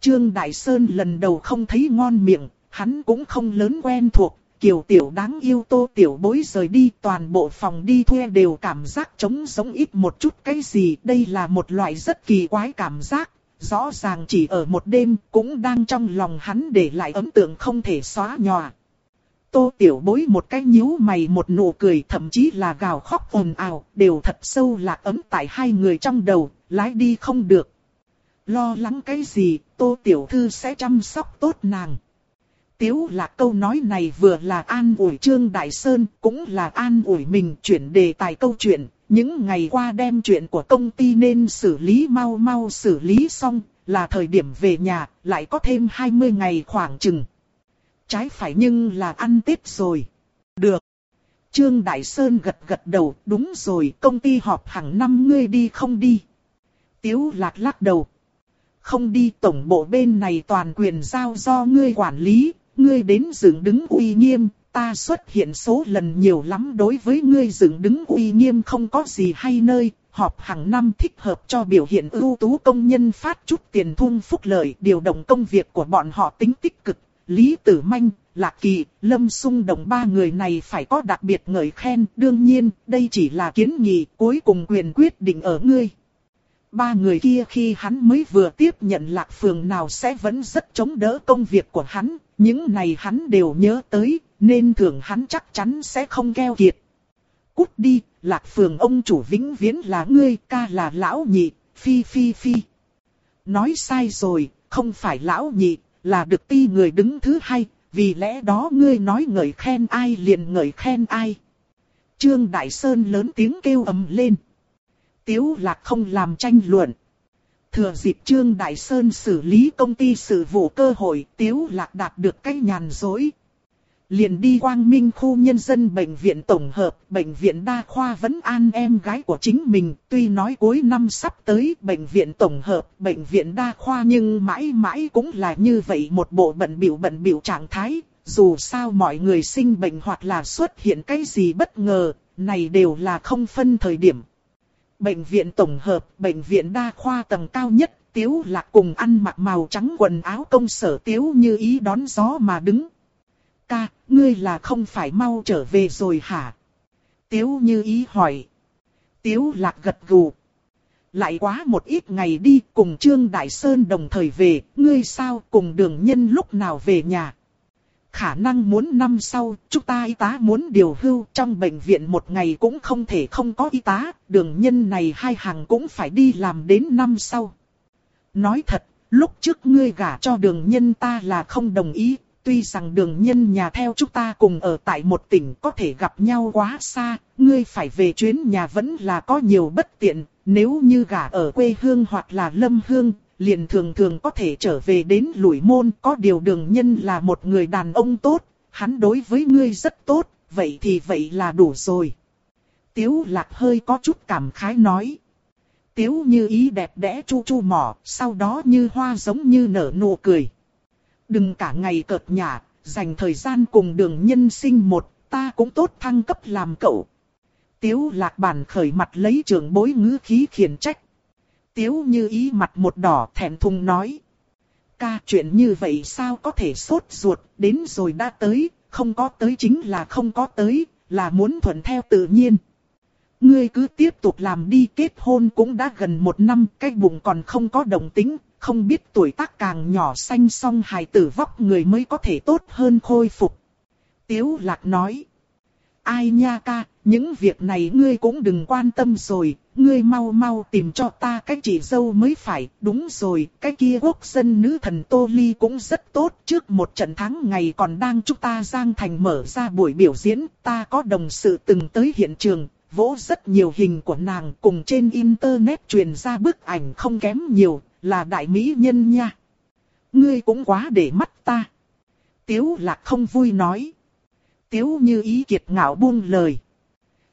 A: Trương Đại Sơn lần đầu không thấy ngon miệng, hắn cũng không lớn quen thuộc, kiều tiểu đáng yêu tô tiểu bối rời đi toàn bộ phòng đi thuê đều cảm giác trống giống ít một chút cái gì. Đây là một loại rất kỳ quái cảm giác, rõ ràng chỉ ở một đêm cũng đang trong lòng hắn để lại ấn tượng không thể xóa nhòa. Tô tiểu bối một cái nhíu mày một nụ cười thậm chí là gào khóc ồn ào, đều thật sâu lạc ấm tại hai người trong đầu, lái đi không được. Lo lắng cái gì, tô tiểu thư sẽ chăm sóc tốt nàng. Tiếu là câu nói này vừa là an ủi Trương Đại Sơn, cũng là an ủi mình chuyển đề tài câu chuyện. Những ngày qua đem chuyện của công ty nên xử lý mau mau xử lý xong, là thời điểm về nhà, lại có thêm 20 ngày khoảng chừng trái phải nhưng là ăn tết rồi. Được. Trương Đại Sơn gật gật đầu, đúng rồi, công ty họp hàng năm ngươi đi không đi. Tiếu lạc lắc đầu. Không đi tổng bộ bên này toàn quyền giao do ngươi quản lý, ngươi đến dựng đứng uy nghiêm, ta xuất hiện số lần nhiều lắm đối với ngươi dựng đứng uy nghiêm không có gì hay nơi, họp hàng năm thích hợp cho biểu hiện ưu tú công nhân phát chút tiền thung phúc lợi, điều động công việc của bọn họ tính tích cực, Lý Tử Manh, Lạc Kỳ, Lâm Sung Đồng ba người này phải có đặc biệt ngợi khen. Đương nhiên, đây chỉ là kiến nghị cuối cùng quyền quyết định ở ngươi. Ba người kia khi hắn mới vừa tiếp nhận Lạc Phường nào sẽ vẫn rất chống đỡ công việc của hắn. Những này hắn đều nhớ tới, nên thường hắn chắc chắn sẽ không keo kiệt. Cút đi, Lạc Phường ông chủ vĩnh viễn là ngươi, ca là lão nhị, phi phi phi. Nói sai rồi, không phải lão nhị, là được ti người đứng thứ hai, vì lẽ đó ngươi nói ngợi khen ai liền ngợi khen ai. Trương Đại Sơn lớn tiếng kêu ầm lên. Tiếu lạc không làm tranh luận. Thừa dịp Trương Đại Sơn xử lý công ty sự vụ cơ hội, Tiếu lạc đạt được cái nhàn dối, liền đi quang minh khu nhân dân bệnh viện tổng hợp, bệnh viện đa khoa vẫn an em gái của chính mình, tuy nói cuối năm sắp tới bệnh viện tổng hợp, bệnh viện đa khoa nhưng mãi mãi cũng là như vậy một bộ bận biểu bận biểu trạng thái, dù sao mọi người sinh bệnh hoặc là xuất hiện cái gì bất ngờ, này đều là không phân thời điểm. Bệnh viện tổng hợp, bệnh viện đa khoa tầng cao nhất, Tiếu Lạc cùng ăn mặc màu trắng quần áo công sở Tiếu như ý đón gió mà đứng ca, ngươi là không phải mau trở về rồi hả? Tiếu như ý hỏi. Tiếu lạc gật gù. Lại quá một ít ngày đi cùng Trương Đại Sơn đồng thời về, ngươi sao cùng đường nhân lúc nào về nhà? Khả năng muốn năm sau, chúng ta y tá muốn điều hưu trong bệnh viện một ngày cũng không thể không có y tá, đường nhân này hai hàng cũng phải đi làm đến năm sau. Nói thật, lúc trước ngươi gả cho đường nhân ta là không đồng ý, tuy rằng đường nhân nhà theo chúng ta cùng ở tại một tỉnh có thể gặp nhau quá xa, ngươi phải về chuyến nhà vẫn là có nhiều bất tiện, nếu như gả ở quê hương hoặc là lâm hương, liền thường thường có thể trở về đến lũi môn, có điều đường nhân là một người đàn ông tốt, hắn đối với ngươi rất tốt, vậy thì vậy là đủ rồi. Tiếu lạc hơi có chút cảm khái nói. Tiếu như ý đẹp đẽ chu chu mỏ, sau đó như hoa giống như nở nụ cười. Đừng cả ngày cợt nhả, dành thời gian cùng đường nhân sinh một, ta cũng tốt thăng cấp làm cậu. Tiếu lạc bản khởi mặt lấy trường bối ngữ khí khiển trách. Tiếu như ý mặt một đỏ thẹn thùng nói. Ca chuyện như vậy sao có thể sốt ruột, đến rồi đã tới, không có tới chính là không có tới, là muốn thuận theo tự nhiên. Ngươi cứ tiếp tục làm đi kết hôn cũng đã gần một năm, cái bụng còn không có đồng tính, không biết tuổi tác càng nhỏ xanh song hài tử vóc người mới có thể tốt hơn khôi phục. Tiếu lạc nói. Ai nha ca, những việc này ngươi cũng đừng quan tâm rồi, ngươi mau mau tìm cho ta cái chị dâu mới phải, đúng rồi, cái kia quốc dân nữ thần Tô Ly cũng rất tốt, trước một trận thắng ngày còn đang chúc ta Giang Thành mở ra buổi biểu diễn, ta có đồng sự từng tới hiện trường, vỗ rất nhiều hình của nàng cùng trên internet truyền ra bức ảnh không kém nhiều, là đại mỹ nhân nha. Ngươi cũng quá để mắt ta. Tiếu lạc không vui nói. Tiếu như ý kiệt ngạo buông lời.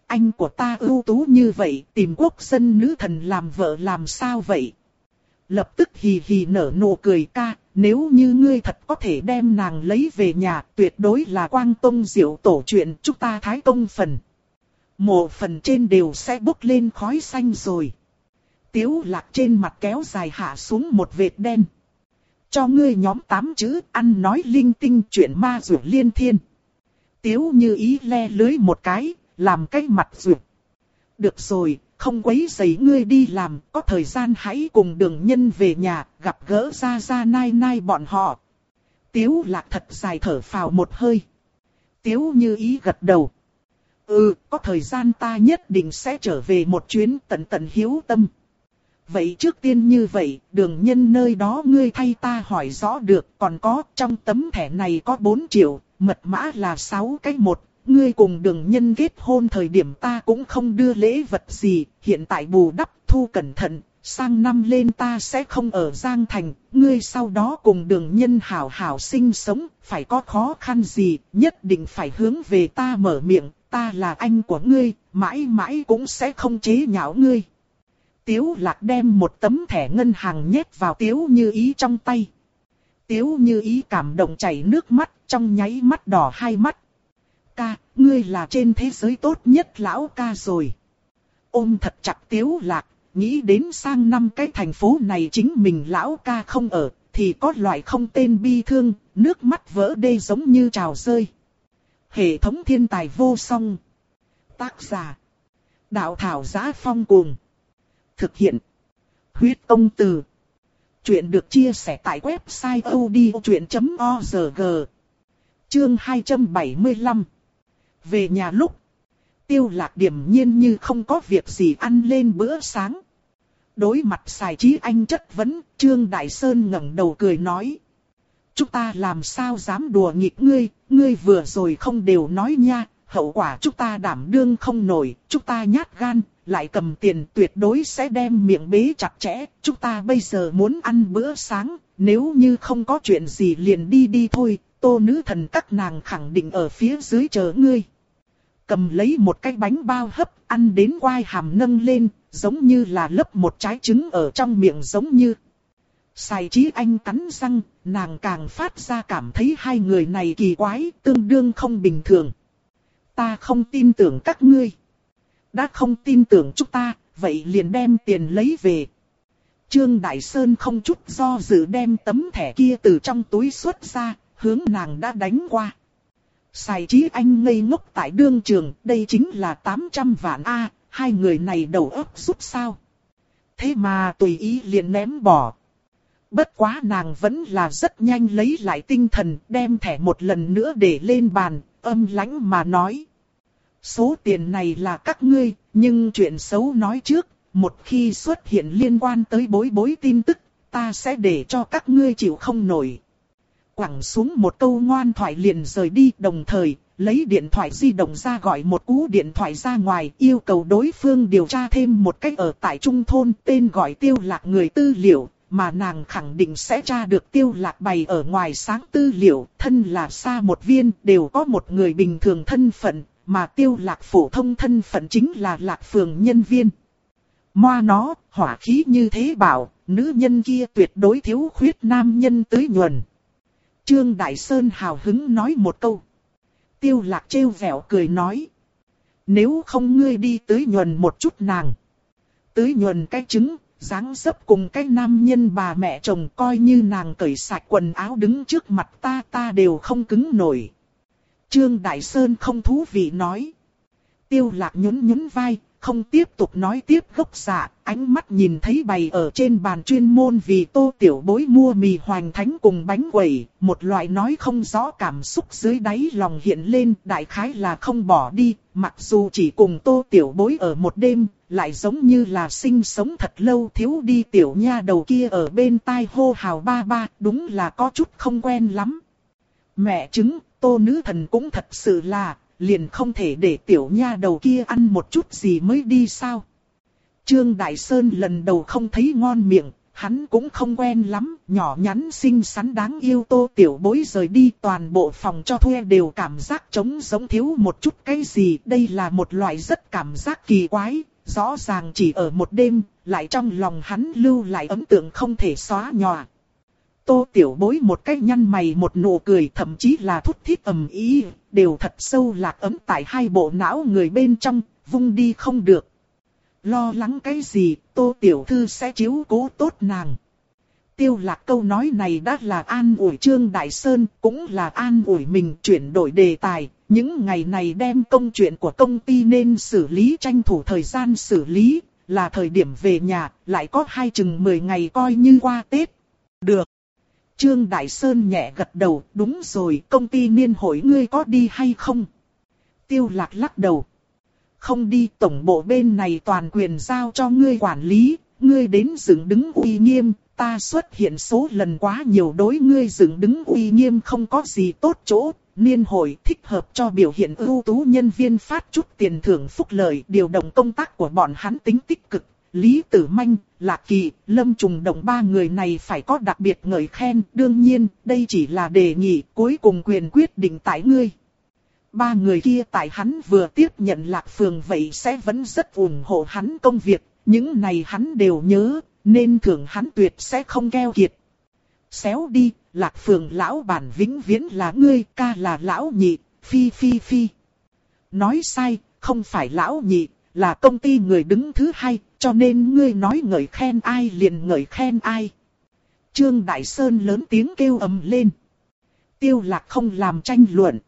A: Anh của ta ưu tú như vậy, tìm quốc dân nữ thần làm vợ làm sao vậy? Lập tức hì hì nở nụ cười ca, nếu như ngươi thật có thể đem nàng lấy về nhà, tuyệt đối là quang tông diệu tổ chuyện chúng ta thái công phần. Mộ phần trên đều sẽ bốc lên khói xanh rồi. Tiếu lạc trên mặt kéo dài hạ xuống một vệt đen. Cho ngươi nhóm tám chữ ăn nói linh tinh chuyện ma rượu liên thiên. Tiếu như ý le lưới một cái, làm cái mặt rượu. Được rồi, không quấy giấy ngươi đi làm, có thời gian hãy cùng đường nhân về nhà, gặp gỡ ra ra nai nai bọn họ. Tiếu lạc thật dài thở phào một hơi. Tiếu như ý gật đầu. Ừ, có thời gian ta nhất định sẽ trở về một chuyến tận tận hiếu tâm. Vậy trước tiên như vậy, đường nhân nơi đó ngươi thay ta hỏi rõ được, còn có trong tấm thẻ này có 4 triệu, mật mã là 6 cái một, ngươi cùng đường nhân kết hôn thời điểm ta cũng không đưa lễ vật gì, hiện tại bù đắp thu cẩn thận, sang năm lên ta sẽ không ở Giang Thành, ngươi sau đó cùng đường nhân hảo hảo sinh sống, phải có khó khăn gì, nhất định phải hướng về ta mở miệng, ta là anh của ngươi, mãi mãi cũng sẽ không chế nhạo ngươi. Tiếu lạc đem một tấm thẻ ngân hàng nhét vào tiếu như ý trong tay. Tiếu như ý cảm động chảy nước mắt, trong nháy mắt đỏ hai mắt. Ca, ngươi là trên thế giới tốt nhất lão ca rồi. Ôm thật chặt tiếu lạc, nghĩ đến sang năm cái thành phố này chính mình lão ca không ở, thì có loại không tên bi thương, nước mắt vỡ đê giống như trào rơi. Hệ thống thiên tài vô song. Tác giả. Đạo thảo giá phong cuồng. Thực hiện. Huyết công từ. Chuyện được chia sẻ tại website odchuyện.org. Chương 275. Về nhà lúc. Tiêu lạc điểm nhiên như không có việc gì ăn lên bữa sáng. Đối mặt xài trí anh chất vấn, Trương Đại Sơn ngẩng đầu cười nói. Chúng ta làm sao dám đùa nghịch ngươi, ngươi vừa rồi không đều nói nha, hậu quả chúng ta đảm đương không nổi, chúng ta nhát gan, lại cầm tiền tuyệt đối sẽ đem miệng bế chặt chẽ, chúng ta bây giờ muốn ăn bữa sáng, nếu như không có chuyện gì liền đi đi thôi, tô nữ thần các nàng khẳng định ở phía dưới chờ ngươi. Cầm lấy một cái bánh bao hấp, ăn đến quai hàm nâng lên, giống như là lấp một trái trứng ở trong miệng giống như. Xài trí anh cắn răng, nàng càng phát ra cảm thấy hai người này kỳ quái, tương đương không bình thường. Ta không tin tưởng các ngươi. Đã không tin tưởng chúng ta, vậy liền đem tiền lấy về. Trương Đại Sơn không chút do dự đem tấm thẻ kia từ trong túi xuất ra, hướng nàng đã đánh qua. Xài trí anh ngây ngốc tại đương trường, đây chính là 800 vạn A, hai người này đầu óc giúp sao. Thế mà tùy ý liền ném bỏ. Bất quá nàng vẫn là rất nhanh lấy lại tinh thần, đem thẻ một lần nữa để lên bàn, âm lãnh mà nói. Số tiền này là các ngươi, nhưng chuyện xấu nói trước, một khi xuất hiện liên quan tới bối bối tin tức, ta sẽ để cho các ngươi chịu không nổi. quẳng xuống một câu ngoan thoại liền rời đi đồng thời, lấy điện thoại di động ra gọi một cú điện thoại ra ngoài yêu cầu đối phương điều tra thêm một cách ở tại trung thôn tên gọi tiêu lạc người tư liệu, mà nàng khẳng định sẽ tra được tiêu lạc bày ở ngoài sáng tư liệu, thân là xa một viên, đều có một người bình thường thân phận, mà tiêu lạc phổ thông thân phận chính là lạc phường nhân viên. Moa nó, hỏa khí như thế bảo, nữ nhân kia tuyệt đối thiếu khuyết nam nhân tưới nhuần. Trương Đại Sơn hào hứng nói một câu. Tiêu lạc trêu vẻo cười nói. Nếu không ngươi đi tưới nhuần một chút nàng. Tưới nhuần cái trứng, dáng dấp cùng cái nam nhân bà mẹ chồng coi như nàng cởi sạch quần áo đứng trước mặt ta ta đều không cứng nổi. Trương Đại Sơn không thú vị nói. Tiêu lạc nhún nhún vai, không tiếp tục nói tiếp gốc dạ, ánh mắt nhìn thấy bày ở trên bàn chuyên môn vì tô tiểu bối mua mì hoành thánh cùng bánh quẩy, một loại nói không rõ cảm xúc dưới đáy lòng hiện lên, đại khái là không bỏ đi, mặc dù chỉ cùng tô tiểu bối ở một đêm, lại giống như là sinh sống thật lâu thiếu đi tiểu nha đầu kia ở bên tai hô hào ba ba, đúng là có chút không quen lắm. Mẹ chứng, tô nữ thần cũng thật sự là, liền không thể để tiểu nha đầu kia ăn một chút gì mới đi sao. Trương Đại Sơn lần đầu không thấy ngon miệng, hắn cũng không quen lắm, nhỏ nhắn xinh xắn đáng yêu tô tiểu bối rời đi toàn bộ phòng cho thuê đều cảm giác trống giống thiếu một chút cái gì. Đây là một loại rất cảm giác kỳ quái, rõ ràng chỉ ở một đêm, lại trong lòng hắn lưu lại ấn tượng không thể xóa nhòa. Tô tiểu bối một cái nhăn mày một nụ cười thậm chí là thút thít ầm ý, đều thật sâu lạc ấm tại hai bộ não người bên trong, vung đi không được. Lo lắng cái gì, tô tiểu thư sẽ chiếu cố tốt nàng. Tiêu lạc câu nói này đã là an ủi Trương Đại Sơn, cũng là an ủi mình chuyển đổi đề tài. Những ngày này đem công chuyện của công ty nên xử lý tranh thủ thời gian xử lý, là thời điểm về nhà, lại có hai chừng 10 ngày coi như qua Tết. Được. Trương Đại Sơn nhẹ gật đầu, đúng rồi, công ty niên hội ngươi có đi hay không? Tiêu lạc lắc đầu. Không đi tổng bộ bên này toàn quyền giao cho ngươi quản lý, ngươi đến dựng đứng uy nghiêm, ta xuất hiện số lần quá nhiều đối ngươi dựng đứng uy nghiêm không có gì tốt chỗ, niên hội thích hợp cho biểu hiện ưu tú nhân viên phát chút tiền thưởng phúc lợi điều động công tác của bọn hắn tính tích cực, Lý Tử Manh, Lạc Kỳ, Lâm Trùng Đồng ba người này phải có đặc biệt ngợi khen. Đương nhiên, đây chỉ là đề nghị cuối cùng quyền quyết định tại ngươi. Ba người kia tại hắn vừa tiếp nhận Lạc Phường vậy sẽ vẫn rất ủng hộ hắn công việc. Những này hắn đều nhớ, nên thưởng hắn tuyệt sẽ không keo kiệt. Xéo đi, Lạc Phường lão bản vĩnh viễn là ngươi, ca là lão nhị, phi phi phi. Nói sai, không phải lão nhị, là công ty người đứng thứ hai, cho nên ngươi nói ngợi khen ai liền ngợi khen ai. Trương Đại Sơn lớn tiếng kêu ầm lên. Tiêu lạc không làm tranh luận.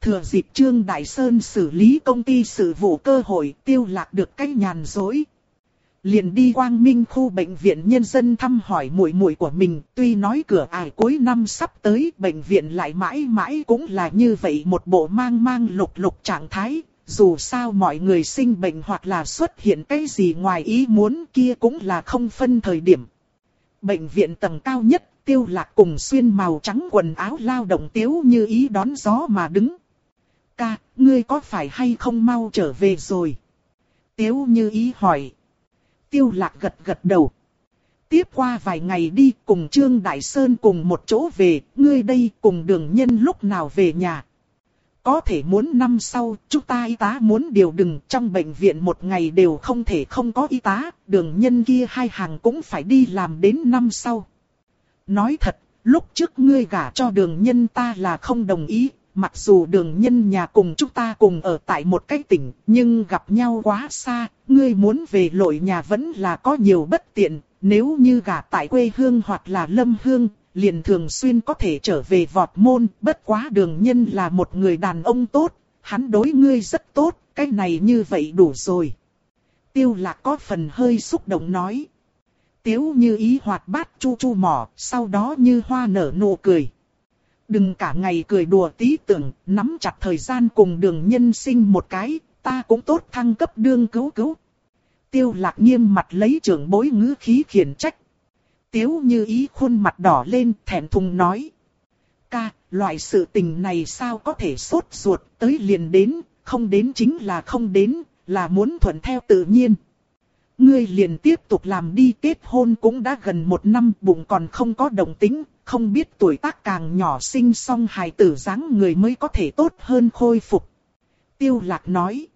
A: Thừa dịp Trương Đại Sơn xử lý công ty sự vụ cơ hội tiêu lạc được cách nhàn dối. Liền đi quang minh khu bệnh viện nhân dân thăm hỏi muội muội của mình, tuy nói cửa ải cuối năm sắp tới, bệnh viện lại mãi mãi cũng là như vậy một bộ mang mang lục lục trạng thái, dù sao mọi người sinh bệnh hoặc là xuất hiện cái gì ngoài ý muốn kia cũng là không phân thời điểm. Bệnh viện tầng cao nhất, tiêu lạc cùng xuyên màu trắng quần áo lao động tiếu như ý đón gió mà đứng. Ca, ngươi có phải hay không mau trở về rồi? Tiếu như ý hỏi. Tiêu lạc gật gật đầu. Tiếp qua vài ngày đi cùng Trương Đại Sơn cùng một chỗ về, ngươi đây cùng đường nhân lúc nào về nhà. Có thể muốn năm sau, chúng ta y tá muốn điều đừng trong bệnh viện một ngày đều không thể không có y tá, đường nhân kia hai hàng cũng phải đi làm đến năm sau. Nói thật, lúc trước ngươi gả cho đường nhân ta là không đồng ý, mặc dù đường nhân nhà cùng chúng ta cùng ở tại một cái tỉnh, nhưng gặp nhau quá xa, ngươi muốn về lội nhà vẫn là có nhiều bất tiện, nếu như gả tại quê hương hoặc là lâm hương, liền thường xuyên có thể trở về vọt môn, bất quá đường nhân là một người đàn ông tốt, hắn đối ngươi rất tốt, cái này như vậy đủ rồi. Tiêu lạc có phần hơi xúc động nói. Tiếu như ý hoạt bát chu chu mỏ, sau đó như hoa nở nụ cười. Đừng cả ngày cười đùa tí tưởng, nắm chặt thời gian cùng đường nhân sinh một cái, ta cũng tốt thăng cấp đương cứu cứu. Tiêu lạc nghiêm mặt lấy trưởng bối ngữ khí khiển trách. Tiếu như ý khuôn mặt đỏ lên thẹn thùng nói. ca, loại sự tình này sao có thể sốt ruột, tới liền đến, không đến chính là không đến, là muốn thuận theo tự nhiên. Ngươi liền tiếp tục làm đi kết hôn cũng đã gần một năm bụng còn không có động tính, không biết tuổi tác càng nhỏ sinh xong hài tử dáng người mới có thể tốt hơn khôi phục. Tiêu lạc nói.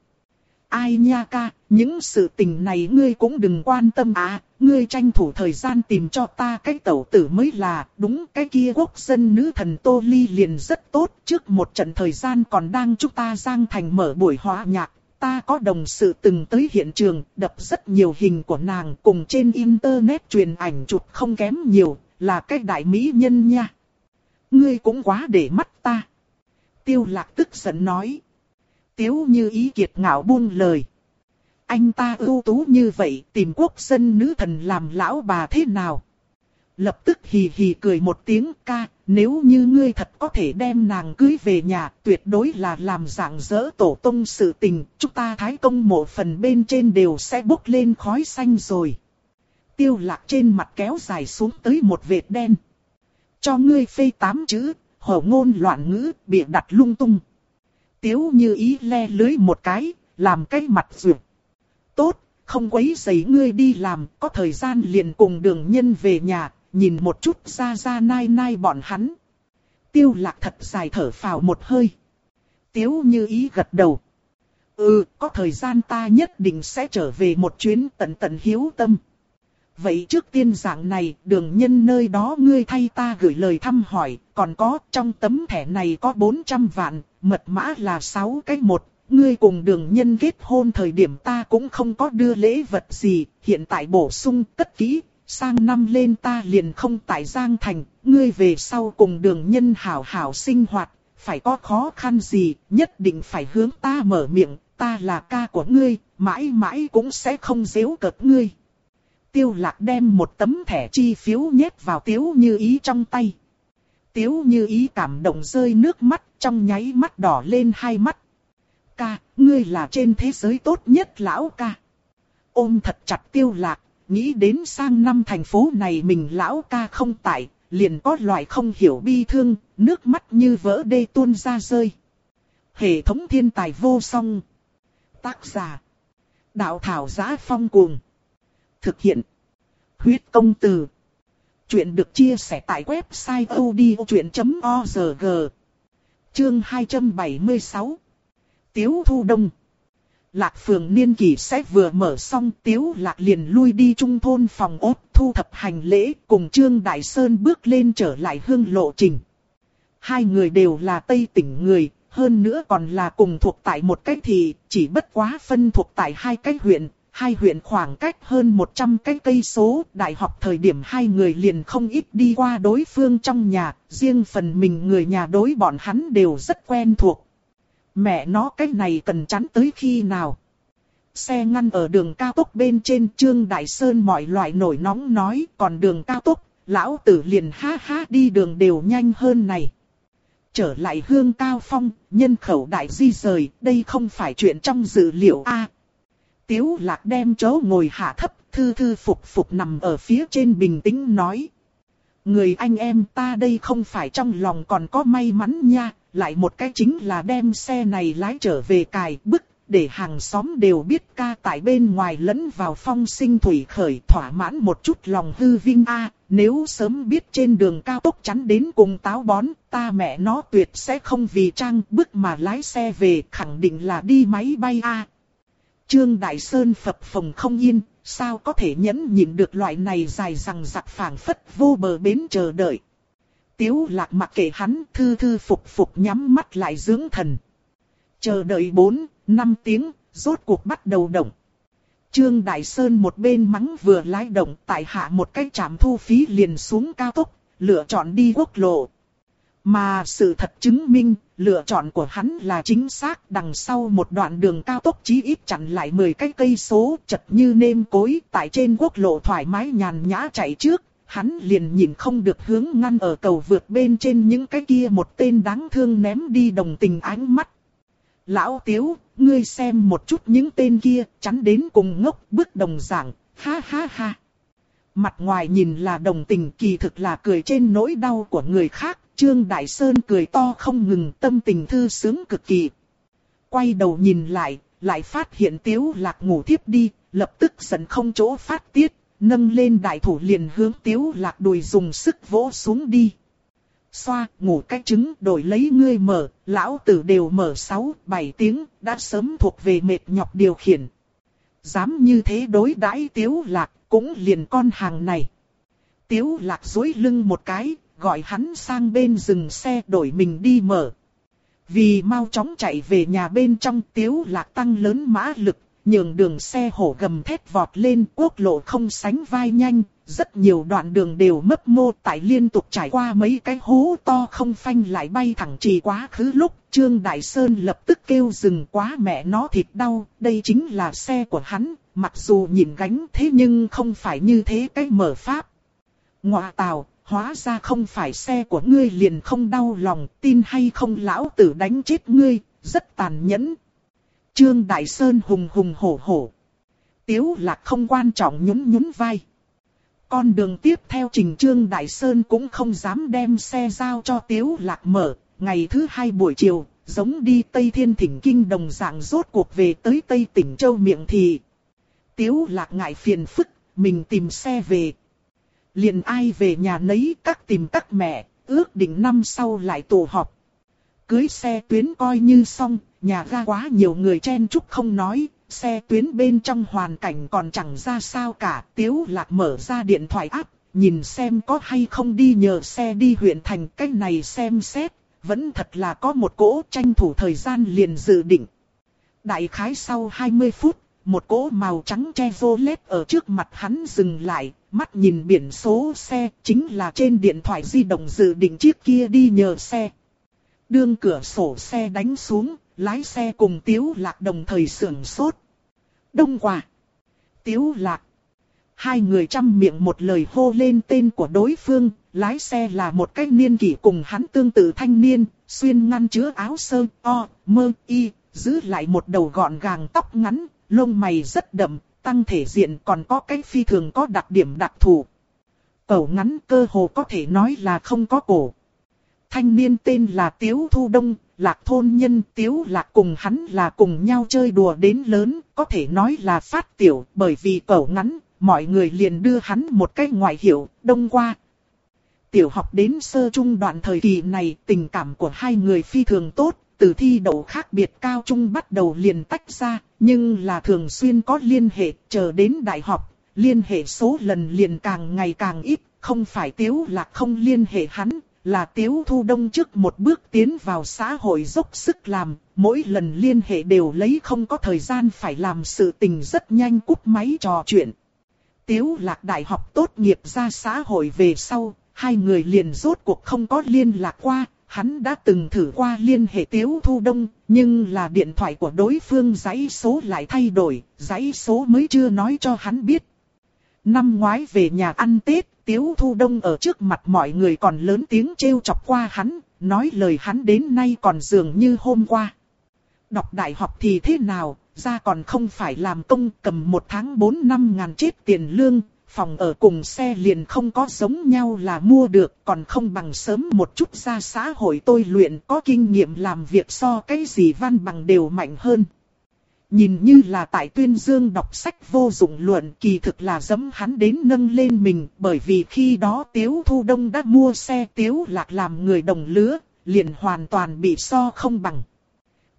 A: Ai nha ca, những sự tình này ngươi cũng đừng quan tâm à, ngươi tranh thủ thời gian tìm cho ta cái tẩu tử mới là, đúng cái kia quốc dân nữ thần Tô Ly liền rất tốt, trước một trận thời gian còn đang chúng ta giang thành mở buổi hóa nhạc, ta có đồng sự từng tới hiện trường, đập rất nhiều hình của nàng cùng trên internet truyền ảnh chụp không kém nhiều, là cái đại mỹ nhân nha. Ngươi cũng quá để mắt ta. Tiêu lạc tức giận nói. Tiếu như ý kiệt ngạo buông lời. Anh ta ưu tú như vậy tìm quốc dân nữ thần làm lão bà thế nào? Lập tức hì hì cười một tiếng ca, nếu như ngươi thật có thể đem nàng cưới về nhà, tuyệt đối là làm dạng dỡ tổ tông sự tình, chúng ta thái công mộ phần bên trên đều sẽ bốc lên khói xanh rồi. Tiêu lạc trên mặt kéo dài xuống tới một vệt đen. Cho ngươi phê tám chữ, hổ ngôn loạn ngữ, bịa đặt lung tung. Tiếu như ý le lưới một cái, làm cái mặt rượt. Tốt, không quấy giấy ngươi đi làm, có thời gian liền cùng đường nhân về nhà, nhìn một chút ra ra nai nai bọn hắn. Tiêu lạc thật dài thở phào một hơi. Tiếu như ý gật đầu. Ừ, có thời gian ta nhất định sẽ trở về một chuyến tận tận hiếu tâm. Vậy trước tiên dạng này, đường nhân nơi đó ngươi thay ta gửi lời thăm hỏi, còn có trong tấm thẻ này có 400 vạn, mật mã là 6 cái một, ngươi cùng đường nhân kết hôn thời điểm ta cũng không có đưa lễ vật gì, hiện tại bổ sung tất kỹ, sang năm lên ta liền không tại Giang Thành, ngươi về sau cùng đường nhân hảo hảo sinh hoạt, phải có khó khăn gì, nhất định phải hướng ta mở miệng, ta là ca của ngươi, mãi mãi cũng sẽ không dễu cợt ngươi. Tiêu lạc đem một tấm thẻ chi phiếu nhét vào tiếu như ý trong tay. Tiếu như ý cảm động rơi nước mắt, trong nháy mắt đỏ lên hai mắt. Ca, ngươi là trên thế giới tốt nhất lão ca. Ôm thật chặt tiêu lạc, nghĩ đến sang năm thành phố này mình lão ca không tại, liền có loại không hiểu bi thương, nước mắt như vỡ đê tuôn ra rơi. Hệ thống thiên tài vô song. Tác giả. Đạo thảo giá phong cuồng. Thực hiện. Huyết công từ. Chuyện được chia sẻ tại website odchuyện.org. Chương 276. Tiếu Thu Đông. Lạc phường niên kỷ sẽ vừa mở xong tiếu lạc liền lui đi trung thôn phòng ốt thu thập hành lễ cùng Trương Đại Sơn bước lên trở lại hương lộ trình. Hai người đều là Tây tỉnh người, hơn nữa còn là cùng thuộc tại một cái thị, chỉ bất quá phân thuộc tại hai cái huyện, hai huyện khoảng cách hơn 100 cái cây số, đại học thời điểm hai người liền không ít đi qua đối phương trong nhà, riêng phần mình người nhà đối bọn hắn đều rất quen thuộc. Mẹ nó cái này cần chắn tới khi nào? Xe ngăn ở đường cao tốc bên trên Trương Đại Sơn mọi loại nổi nóng nói, còn đường cao tốc, lão tử liền ha ha đi đường đều nhanh hơn này. Trở lại hương cao phong, nhân khẩu đại di rời, đây không phải chuyện trong dự liệu a. Tiếu lạc đem chỗ ngồi hạ thấp, thư thư phục phục nằm ở phía trên bình tĩnh nói. Người anh em ta đây không phải trong lòng còn có may mắn nha, lại một cái chính là đem xe này lái trở về cài bức, để hàng xóm đều biết ca tại bên ngoài lẫn vào phong sinh thủy khởi thỏa mãn một chút lòng hư vinh a nếu sớm biết trên đường cao tốc chắn đến cùng táo bón, ta mẹ nó tuyệt sẽ không vì trang bức mà lái xe về, khẳng định là đi máy bay a Trương Đại Sơn phập phồng không yên, sao có thể nhẫn nhịn được loại này dài rằng giặc phảng phất vô bờ bến chờ đợi. Tiếu lạc mặc kệ hắn thư thư phục phục nhắm mắt lại dưỡng thần. Chờ đợi 4, 5 tiếng, rốt cuộc bắt đầu động. Trương Đại Sơn một bên mắng vừa lái động tại hạ một cái trạm thu phí liền xuống cao tốc, lựa chọn đi quốc lộ. Mà sự thật chứng minh, lựa chọn của hắn là chính xác đằng sau một đoạn đường cao tốc chí ít chặn lại 10 cái cây số chật như nêm cối tại trên quốc lộ thoải mái nhàn nhã chạy trước, hắn liền nhìn không được hướng ngăn ở cầu vượt bên trên những cái kia một tên đáng thương ném đi đồng tình ánh mắt. Lão Tiếu, ngươi xem một chút những tên kia, chắn đến cùng ngốc bước đồng giảng, ha ha ha. Mặt ngoài nhìn là đồng tình kỳ thực là cười trên nỗi đau của người khác, Trương Đại Sơn cười to không ngừng tâm tình thư sướng cực kỳ. Quay đầu nhìn lại, lại phát hiện tiếu lạc ngủ thiếp đi, lập tức giận không chỗ phát tiết, nâng lên đại thủ liền hướng tiếu lạc đùi dùng sức vỗ xuống đi. Xoa, ngủ cách trứng đổi lấy ngươi mở, lão tử đều mở 6, 7 tiếng, đã sớm thuộc về mệt nhọc điều khiển. Dám như thế đối đãi tiếu lạc, cũng liền con hàng này. Tiếu lạc dối lưng một cái, gọi hắn sang bên dừng xe đổi mình đi mở. Vì mau chóng chạy về nhà bên trong tiếu lạc tăng lớn mã lực, nhường đường xe hổ gầm thét vọt lên quốc lộ không sánh vai nhanh, rất nhiều đoạn đường đều mấp mô tại liên tục trải qua mấy cái hố to không phanh lại bay thẳng trì quá khứ lúc Trương Đại Sơn lập tức kêu dừng quá mẹ nó thịt đau, đây chính là xe của hắn, mặc dù nhìn gánh thế nhưng không phải như thế cái mở pháp. Ngoạ tào, hóa ra không phải xe của ngươi liền không đau lòng, tin hay không lão tử đánh chết ngươi, rất tàn nhẫn. Trương Đại Sơn hùng hùng hổ hổ. Tiếu lạc không quan trọng nhún nhún vai. Con đường tiếp theo trình Trương Đại Sơn cũng không dám đem xe giao cho Tiếu lạc mở. Ngày thứ hai buổi chiều, giống đi Tây Thiên Thỉnh Kinh đồng dạng rốt cuộc về tới Tây tỉnh Châu Miệng Thị. Tiếu lạc ngại phiền phức, mình tìm xe về, liền ai về nhà nấy các tìm các mẹ, ước định năm sau lại tụ họp. Cưới xe tuyến coi như xong, nhà ga quá nhiều người chen chúc không nói, xe tuyến bên trong hoàn cảnh còn chẳng ra sao cả. Tiếu lạc mở ra điện thoại áp, nhìn xem có hay không đi nhờ xe đi huyện thành cách này xem xét, vẫn thật là có một cỗ tranh thủ thời gian liền dự định. Đại khái sau 20 phút, một cỗ màu trắng che vô lết ở trước mặt hắn dừng lại, mắt nhìn biển số xe, chính là trên điện thoại di động dự định chiếc kia đi nhờ xe. Đương cửa sổ xe đánh xuống, lái xe cùng Tiếu Lạc đồng thời sưởng sốt. Đông quả. Tiếu Lạc. Hai người chăm miệng một lời hô lên tên của đối phương, lái xe là một cái niên kỷ cùng hắn tương tự thanh niên, xuyên ngăn chứa áo sơ, o, mơ, y, giữ lại một đầu gọn gàng tóc ngắn, lông mày rất đậm, tăng thể diện còn có cái phi thường có đặc điểm đặc thù. Cẩu ngắn cơ hồ có thể nói là không có cổ. Thanh niên tên là Tiếu Thu Đông, lạc thôn nhân Tiếu Lạc cùng hắn là cùng nhau chơi đùa đến lớn, có thể nói là phát tiểu, bởi vì cẩu ngắn, mọi người liền đưa hắn một cái ngoại hiệu, đông qua. Tiểu học đến sơ trung đoạn thời kỳ này, tình cảm của hai người phi thường tốt, từ thi đậu khác biệt cao trung bắt đầu liền tách ra, nhưng là thường xuyên có liên hệ, chờ đến đại học, liên hệ số lần liền càng ngày càng ít, không phải tiếu lạc không liên hệ hắn, là tiếu thu đông trước một bước tiến vào xã hội dốc sức làm, mỗi lần liên hệ đều lấy không có thời gian phải làm sự tình rất nhanh cúp máy trò chuyện. Tiếu lạc đại học tốt nghiệp ra xã hội về sau, hai người liền rốt cuộc không có liên lạc qua, Hắn đã từng thử qua liên hệ Tiếu Thu Đông, nhưng là điện thoại của đối phương giấy số lại thay đổi, giấy số mới chưa nói cho hắn biết. Năm ngoái về nhà ăn Tết, Tiếu Thu Đông ở trước mặt mọi người còn lớn tiếng trêu chọc qua hắn, nói lời hắn đến nay còn dường như hôm qua. Đọc đại học thì thế nào, ra còn không phải làm công cầm một tháng 4 năm ngàn chết tiền lương, phòng ở cùng xe liền không có giống nhau là mua được, còn không bằng sớm một chút ra xã hội tôi luyện có kinh nghiệm làm việc so cái gì văn bằng đều mạnh hơn. Nhìn như là tại tuyên dương đọc sách vô dụng luận kỳ thực là dấm hắn đến nâng lên mình bởi vì khi đó Tiếu Thu Đông đã mua xe Tiếu Lạc làm người đồng lứa, liền hoàn toàn bị so không bằng.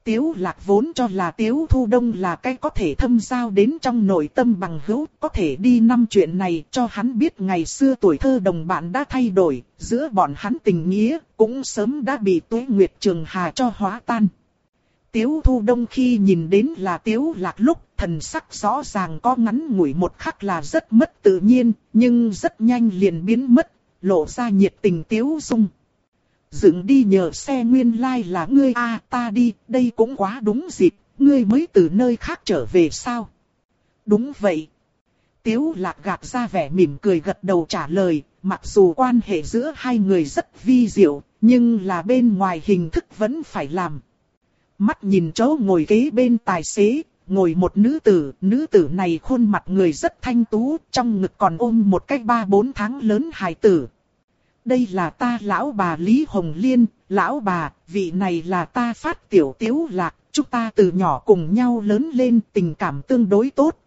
A: Tiếu lạc vốn cho là Tiếu Thu Đông là cái có thể thâm giao đến trong nội tâm bằng hữu, có thể đi năm chuyện này cho hắn biết ngày xưa tuổi thơ đồng bạn đã thay đổi, giữa bọn hắn tình nghĩa cũng sớm đã bị tuế nguyệt trường hà cho hóa tan. Tiếu Thu Đông khi nhìn đến là Tiếu lạc lúc thần sắc rõ ràng có ngắn ngủi một khắc là rất mất tự nhiên, nhưng rất nhanh liền biến mất, lộ ra nhiệt tình Tiếu Dung dựng đi nhờ xe nguyên lai like là ngươi a ta đi, đây cũng quá đúng dịp, ngươi mới từ nơi khác trở về sao? Đúng vậy. Tiếu lạc gạt ra vẻ mỉm cười gật đầu trả lời, mặc dù quan hệ giữa hai người rất vi diệu, nhưng là bên ngoài hình thức vẫn phải làm. Mắt nhìn chỗ ngồi kế bên tài xế, ngồi một nữ tử, nữ tử này khuôn mặt người rất thanh tú, trong ngực còn ôm một cái ba bốn tháng lớn hài tử. đây là ta lão bà Lý Hồng Liên, lão bà, vị này là ta phát tiểu tiếu lạc, chúng ta từ nhỏ cùng nhau lớn lên tình cảm tương đối tốt.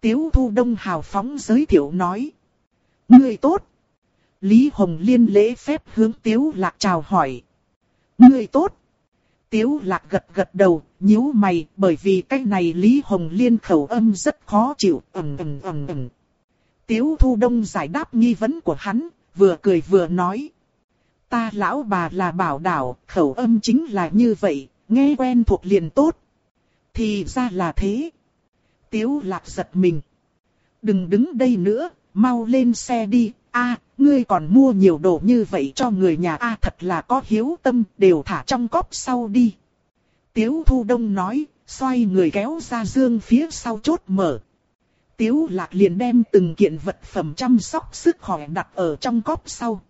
A: Tiếu Thu Đông hào phóng giới thiệu nói. Ngươi tốt. Lý Hồng Liên lễ phép hướng Tiếu Lạc chào hỏi. Ngươi tốt. Tiếu Lạc gật gật đầu, nhíu mày, bởi vì cái này Lý Hồng Liên khẩu âm rất khó chịu, ầm ầm ầm ầm. Tiếu Thu Đông giải đáp nghi vấn của hắn, vừa cười vừa nói. Ta lão bà là bảo đảo, khẩu âm chính là như vậy, nghe quen thuộc liền tốt. Thì ra là thế. Tiếu lạc giật mình. Đừng đứng đây nữa, mau lên xe đi, a ngươi còn mua nhiều đồ như vậy cho người nhà a thật là có hiếu tâm, đều thả trong cốp sau đi. Tiếu Thu Đông nói, xoay người kéo ra dương phía sau chốt mở. Tiếu Lạc liền đem từng kiện vật phẩm chăm sóc sức khỏe đặt ở trong cốp sau.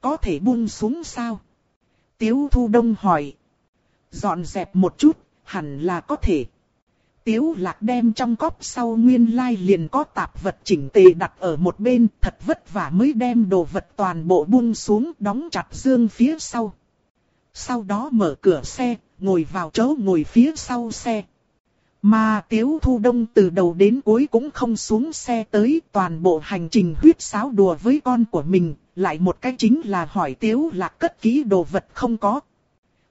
A: Có thể buông xuống sao? Tiếu Thu Đông hỏi. Dọn dẹp một chút, hẳn là có thể. Tiếu lạc đem trong cốp sau nguyên lai liền có tạp vật chỉnh tề đặt ở một bên, thật vất vả mới đem đồ vật toàn bộ buông xuống đóng chặt dương phía sau. Sau đó mở cửa xe, ngồi vào chỗ ngồi phía sau xe. Mà Tiếu Thu Đông từ đầu đến cuối cũng không xuống xe tới toàn bộ hành trình huyết sáo đùa với con của mình, lại một cách chính là hỏi Tiếu lạc cất kỹ đồ vật không có.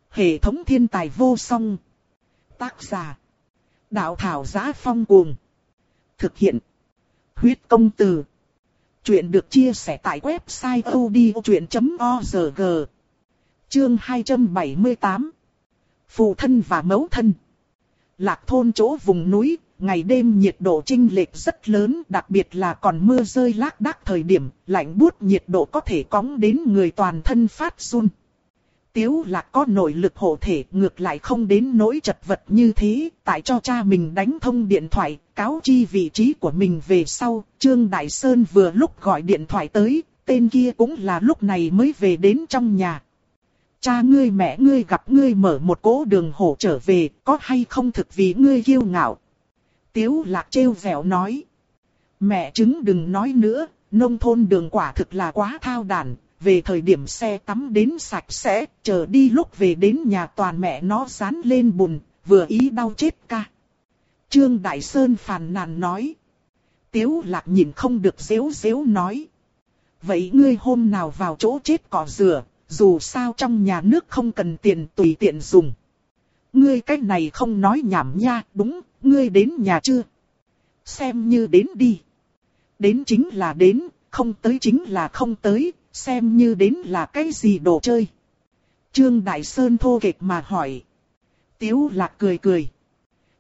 A: Hệ thống thiên tài vô song. Tác giả Đạo thảo giá phong cuồng. Thực hiện. Huyết công từ. Chuyện được chia sẻ tại website odchuyện.org. Chương 278. Phụ thân và mẫu thân. Lạc thôn chỗ vùng núi, ngày đêm nhiệt độ chênh lệch rất lớn, đặc biệt là còn mưa rơi lác đác thời điểm, lạnh buốt nhiệt độ có thể cóng đến người toàn thân phát run. Tiếu lạc có nội lực hộ thể ngược lại không đến nỗi chật vật như thế, tại cho cha mình đánh thông điện thoại, cáo chi vị trí của mình về sau, Trương Đại Sơn vừa lúc gọi điện thoại tới, tên kia cũng là lúc này mới về đến trong nhà. Cha ngươi mẹ ngươi gặp ngươi mở một cỗ đường hổ trở về, có hay không thực vì ngươi kiêu ngạo. Tiếu lạc trêu vẻo nói. Mẹ chứng đừng nói nữa, nông thôn đường quả thực là quá thao đàn, về thời điểm xe tắm đến sạch sẽ, chờ đi lúc về đến nhà toàn mẹ nó dán lên bùn, vừa ý đau chết ca. Trương Đại Sơn phàn nàn nói. Tiếu lạc nhìn không được xếu xếu nói. Vậy ngươi hôm nào vào chỗ chết cỏ rửa, dù sao trong nhà nước không cần tiền tùy tiện dùng. Ngươi cách này không nói nhảm nha, đúng, ngươi đến nhà chưa? Xem như đến đi. Đến chính là đến, không tới chính là không tới, xem như đến là cái gì đồ chơi. Trương Đại Sơn thô kịch mà hỏi. Tiếu lạc cười cười.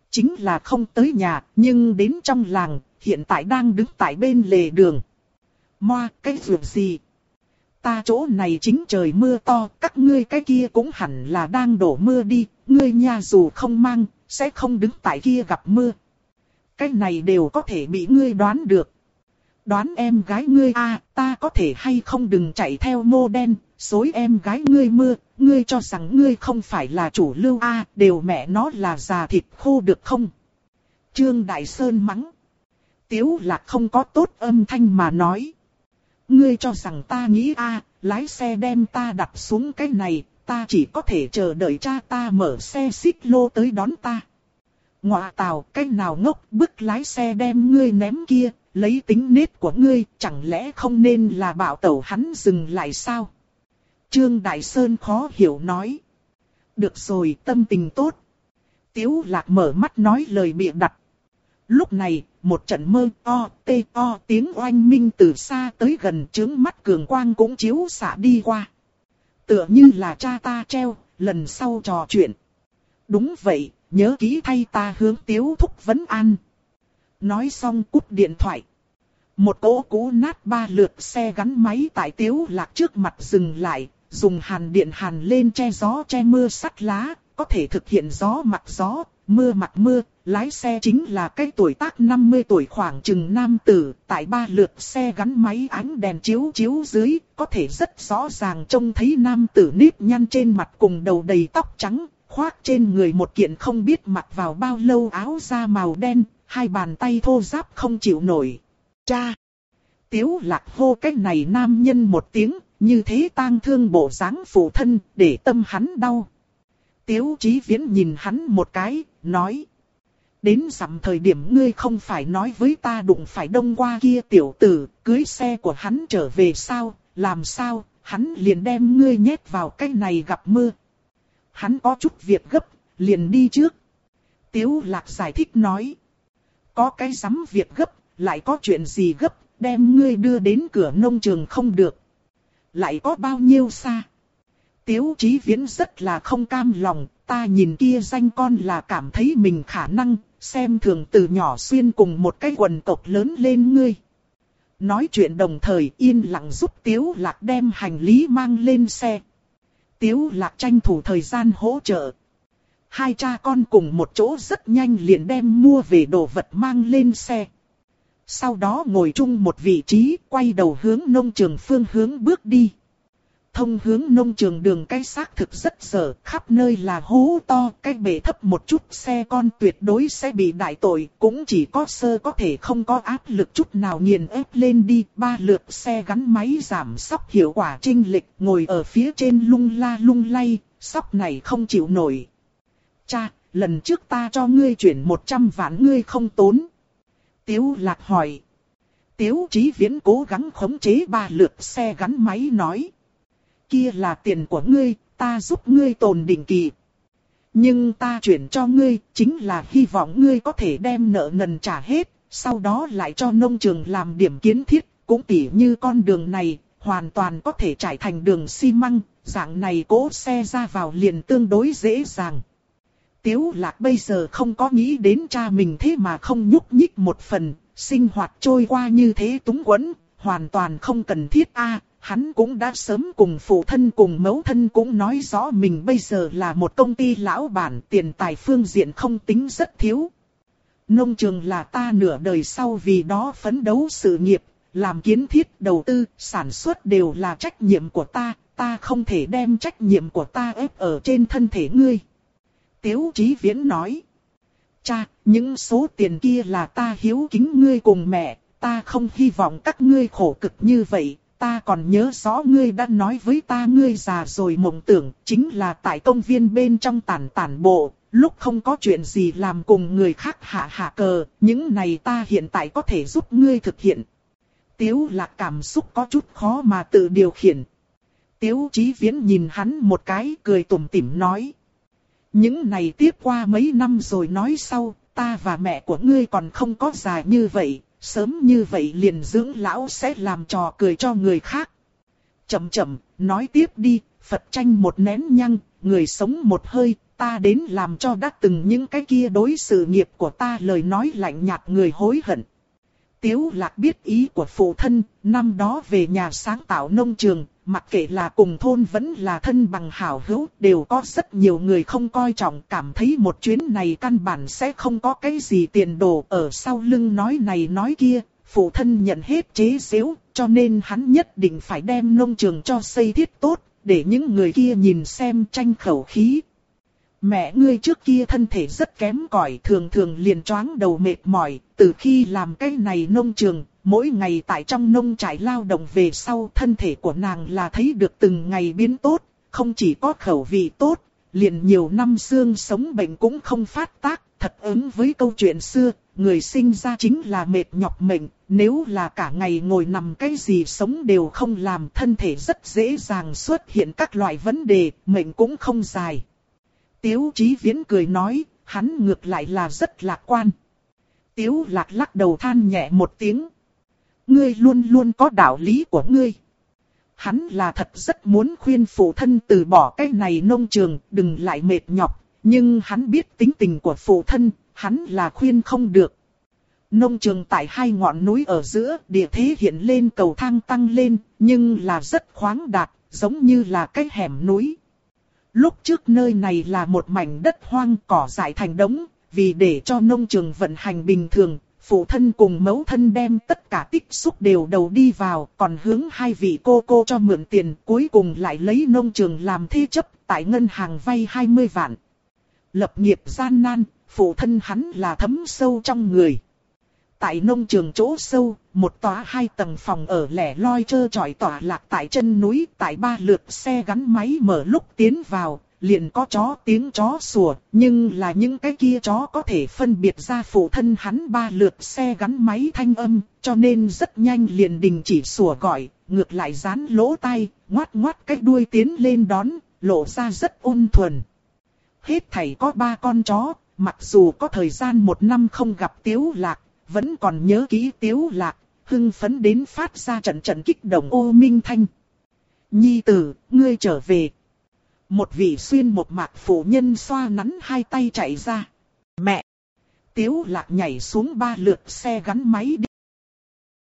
A: Chính là không tới nhà, nhưng đến trong làng, hiện tại đang đứng tại bên lề đường. Moa, cái việc gì? Ta chỗ này chính trời mưa to, các ngươi cái kia cũng hẳn là đang đổ mưa đi, ngươi nha dù không mang, sẽ không đứng tại kia gặp mưa. Cái này đều có thể bị ngươi đoán được. Đoán em gái ngươi a, ta có thể hay không đừng chạy theo mô đen, xối em gái ngươi mưa, ngươi cho rằng ngươi không phải là chủ lưu a, đều mẹ nó là già thịt khô được không? Trương Đại Sơn mắng. Tiếu lạc không có tốt âm thanh mà nói. Ngươi cho rằng ta nghĩ a, lái xe đem ta đặt xuống cái này, ta chỉ có thể chờ đợi cha ta mở xe xích lô tới đón ta. ngoại tào, cái nào ngốc bức lái xe đem ngươi ném kia, lấy tính nết của ngươi, chẳng lẽ không nên là bảo tẩu hắn dừng lại sao? Trương Đại Sơn khó hiểu nói. Được rồi, tâm tình tốt. Tiếu lạc mở mắt nói lời bịa đặt. Lúc này, một trận mơ o, tê o tiếng oanh minh từ xa tới gần trướng mắt cường quang cũng chiếu xạ đi qua. Tựa như là cha ta treo, lần sau trò chuyện. Đúng vậy, nhớ ký thay ta hướng tiếu thúc vấn an. Nói xong cúp điện thoại. Một cỗ cũ nát ba lượt xe gắn máy tại tiếu lạc trước mặt dừng lại, dùng hàn điện hàn lên che gió che mưa sắt lá, có thể thực hiện gió mặt gió, mưa mặt mưa, lái xe chính là cái tuổi tác 50 tuổi khoảng chừng nam tử, tại ba lượt xe gắn máy ánh đèn chiếu chiếu dưới, có thể rất rõ ràng trông thấy nam tử nếp nhăn trên mặt cùng đầu đầy tóc trắng, khoác trên người một kiện không biết mặc vào bao lâu áo da màu đen, hai bàn tay thô ráp không chịu nổi. Cha! Tiếu lạc hô cách này nam nhân một tiếng, như thế tang thương bộ dáng phụ thân, để tâm hắn đau. Tiếu chí viễn nhìn hắn một cái, nói. Đến dặm thời điểm ngươi không phải nói với ta đụng phải đông qua kia tiểu tử, cưới xe của hắn trở về sao, làm sao, hắn liền đem ngươi nhét vào cái này gặp mưa. Hắn có chút việc gấp, liền đi trước. Tiếu lạc giải thích nói. Có cái sắm việc gấp, lại có chuyện gì gấp, đem ngươi đưa đến cửa nông trường không được. Lại có bao nhiêu xa? Tiếu chí viễn rất là không cam lòng, ta nhìn kia danh con là cảm thấy mình khả năng, xem thường từ nhỏ xuyên cùng một cái quần tộc lớn lên ngươi. Nói chuyện đồng thời yên lặng giúp Tiếu Lạc đem hành lý mang lên xe. Tiếu Lạc tranh thủ thời gian hỗ trợ. Hai cha con cùng một chỗ rất nhanh liền đem mua về đồ vật mang lên xe. Sau đó ngồi chung một vị trí, quay đầu hướng nông trường phương hướng bước đi. Thông hướng nông trường đường cái xác thực rất dở, khắp nơi là hố to, cái bể thấp một chút xe con tuyệt đối sẽ bị đại tội, cũng chỉ có sơ có thể không có áp lực chút nào nghiền ép lên đi. Ba lượt xe gắn máy giảm sóc hiệu quả trinh lịch, ngồi ở phía trên lung la lung lay, sóc này không chịu nổi. Cha, lần trước ta cho ngươi chuyển 100 vạn ngươi không tốn. Tiếu lạc hỏi. Tiếu chí viễn cố gắng khống chế ba lượt xe gắn máy nói. Kia là tiền của ngươi, ta giúp ngươi tồn định kỳ. Nhưng ta chuyển cho ngươi, chính là hy vọng ngươi có thể đem nợ nần trả hết, sau đó lại cho nông trường làm điểm kiến thiết, cũng tỉ như con đường này, hoàn toàn có thể trải thành đường xi măng, dạng này cố xe ra vào liền tương đối dễ dàng. Tiếu lạc bây giờ không có nghĩ đến cha mình thế mà không nhúc nhích một phần, sinh hoạt trôi qua như thế túng quẫn, hoàn toàn không cần thiết a. hắn cũng đã sớm cùng phụ thân cùng mẫu thân cũng nói rõ mình bây giờ là một công ty lão bản tiền tài phương diện không tính rất thiếu. Nông trường là ta nửa đời sau vì đó phấn đấu sự nghiệp, làm kiến thiết đầu tư, sản xuất đều là trách nhiệm của ta, ta không thể đem trách nhiệm của ta ép ở trên thân thể ngươi. Tiếu Chí Viễn nói. Cha, những số tiền kia là ta hiếu kính ngươi cùng mẹ, ta không hy vọng các ngươi khổ cực như vậy. Ta còn nhớ rõ ngươi đã nói với ta ngươi già rồi mộng tưởng, chính là tại công viên bên trong tản tản bộ, lúc không có chuyện gì làm cùng người khác hạ hạ cờ, những này ta hiện tại có thể giúp ngươi thực hiện. Tiếu là cảm xúc có chút khó mà tự điều khiển. Tiếu chí viễn nhìn hắn một cái cười tủm tỉm nói. Những này tiếp qua mấy năm rồi nói sau, ta và mẹ của ngươi còn không có già như vậy, sớm như vậy liền dưỡng lão sẽ làm trò cười cho người khác. Chậm chậm, nói tiếp đi, Phật tranh một nén nhăng, người sống một hơi, ta đến làm cho đã từng những cái kia đối sự nghiệp của ta lời nói lạnh nhạt người hối hận. Tiếu lạc biết ý của phụ thân, năm đó về nhà sáng tạo nông trường, mặc kệ là cùng thôn vẫn là thân bằng hảo hữu, đều có rất nhiều người không coi trọng cảm thấy một chuyến này căn bản sẽ không có cái gì tiền đồ ở sau lưng nói này nói kia, phụ thân nhận hết chế xíu, cho nên hắn nhất định phải đem nông trường cho xây thiết tốt, để những người kia nhìn xem tranh khẩu khí. Mẹ ngươi trước kia thân thể rất kém cỏi thường thường liền choáng đầu mệt mỏi, từ khi làm cái này nông trường, mỗi ngày tại trong nông trại lao động về sau thân thể của nàng là thấy được từng ngày biến tốt, không chỉ có khẩu vị tốt, liền nhiều năm xương sống bệnh cũng không phát tác, thật ứng với câu chuyện xưa, người sinh ra chính là mệt nhọc mệnh, nếu là cả ngày ngồi nằm cái gì sống đều không làm thân thể rất dễ dàng xuất hiện các loại vấn đề, mệnh cũng không dài. Tiếu Chí Viễn cười nói, hắn ngược lại là rất lạc quan. Tiếu lạc lắc đầu than nhẹ một tiếng. Ngươi luôn luôn có đạo lý của ngươi. Hắn là thật rất muốn khuyên phụ thân từ bỏ cái này nông trường, đừng lại mệt nhọc. Nhưng hắn biết tính tình của phụ thân, hắn là khuyên không được. Nông trường tại hai ngọn núi ở giữa, địa thế hiện lên cầu thang tăng lên, nhưng là rất khoáng đạt, giống như là cái hẻm núi. Lúc trước nơi này là một mảnh đất hoang cỏ dại thành đống, vì để cho nông trường vận hành bình thường, phụ thân cùng mẫu thân đem tất cả tích xúc đều đầu đi vào, còn hướng hai vị cô cô cho mượn tiền, cuối cùng lại lấy nông trường làm thế chấp, tại ngân hàng vay 20 vạn. Lập nghiệp gian nan, phụ thân hắn là thấm sâu trong người. Tại nông trường chỗ sâu, một tòa hai tầng phòng ở lẻ loi trơ trọi tỏa lạc tại chân núi, tại ba lượt xe gắn máy mở lúc tiến vào, liền có chó tiếng chó sủa, nhưng là những cái kia chó có thể phân biệt ra phụ thân hắn ba lượt xe gắn máy thanh âm, cho nên rất nhanh liền đình chỉ sủa gọi, ngược lại dán lỗ tai, ngoát ngoát cái đuôi tiến lên đón, lộ ra rất ôn thuần. Hết thảy có ba con chó, mặc dù có thời gian một năm không gặp tiếu lạc, vẫn còn nhớ kỹ tiếu lạc, hưng phấn đến phát ra trận trận kích động ô minh thanh. Nhi tử, ngươi trở về. Một vị xuyên một mạc phụ nhân xoa nắn hai tay chạy ra. Mẹ! Tiếu lạc nhảy xuống ba lượt xe gắn máy đi.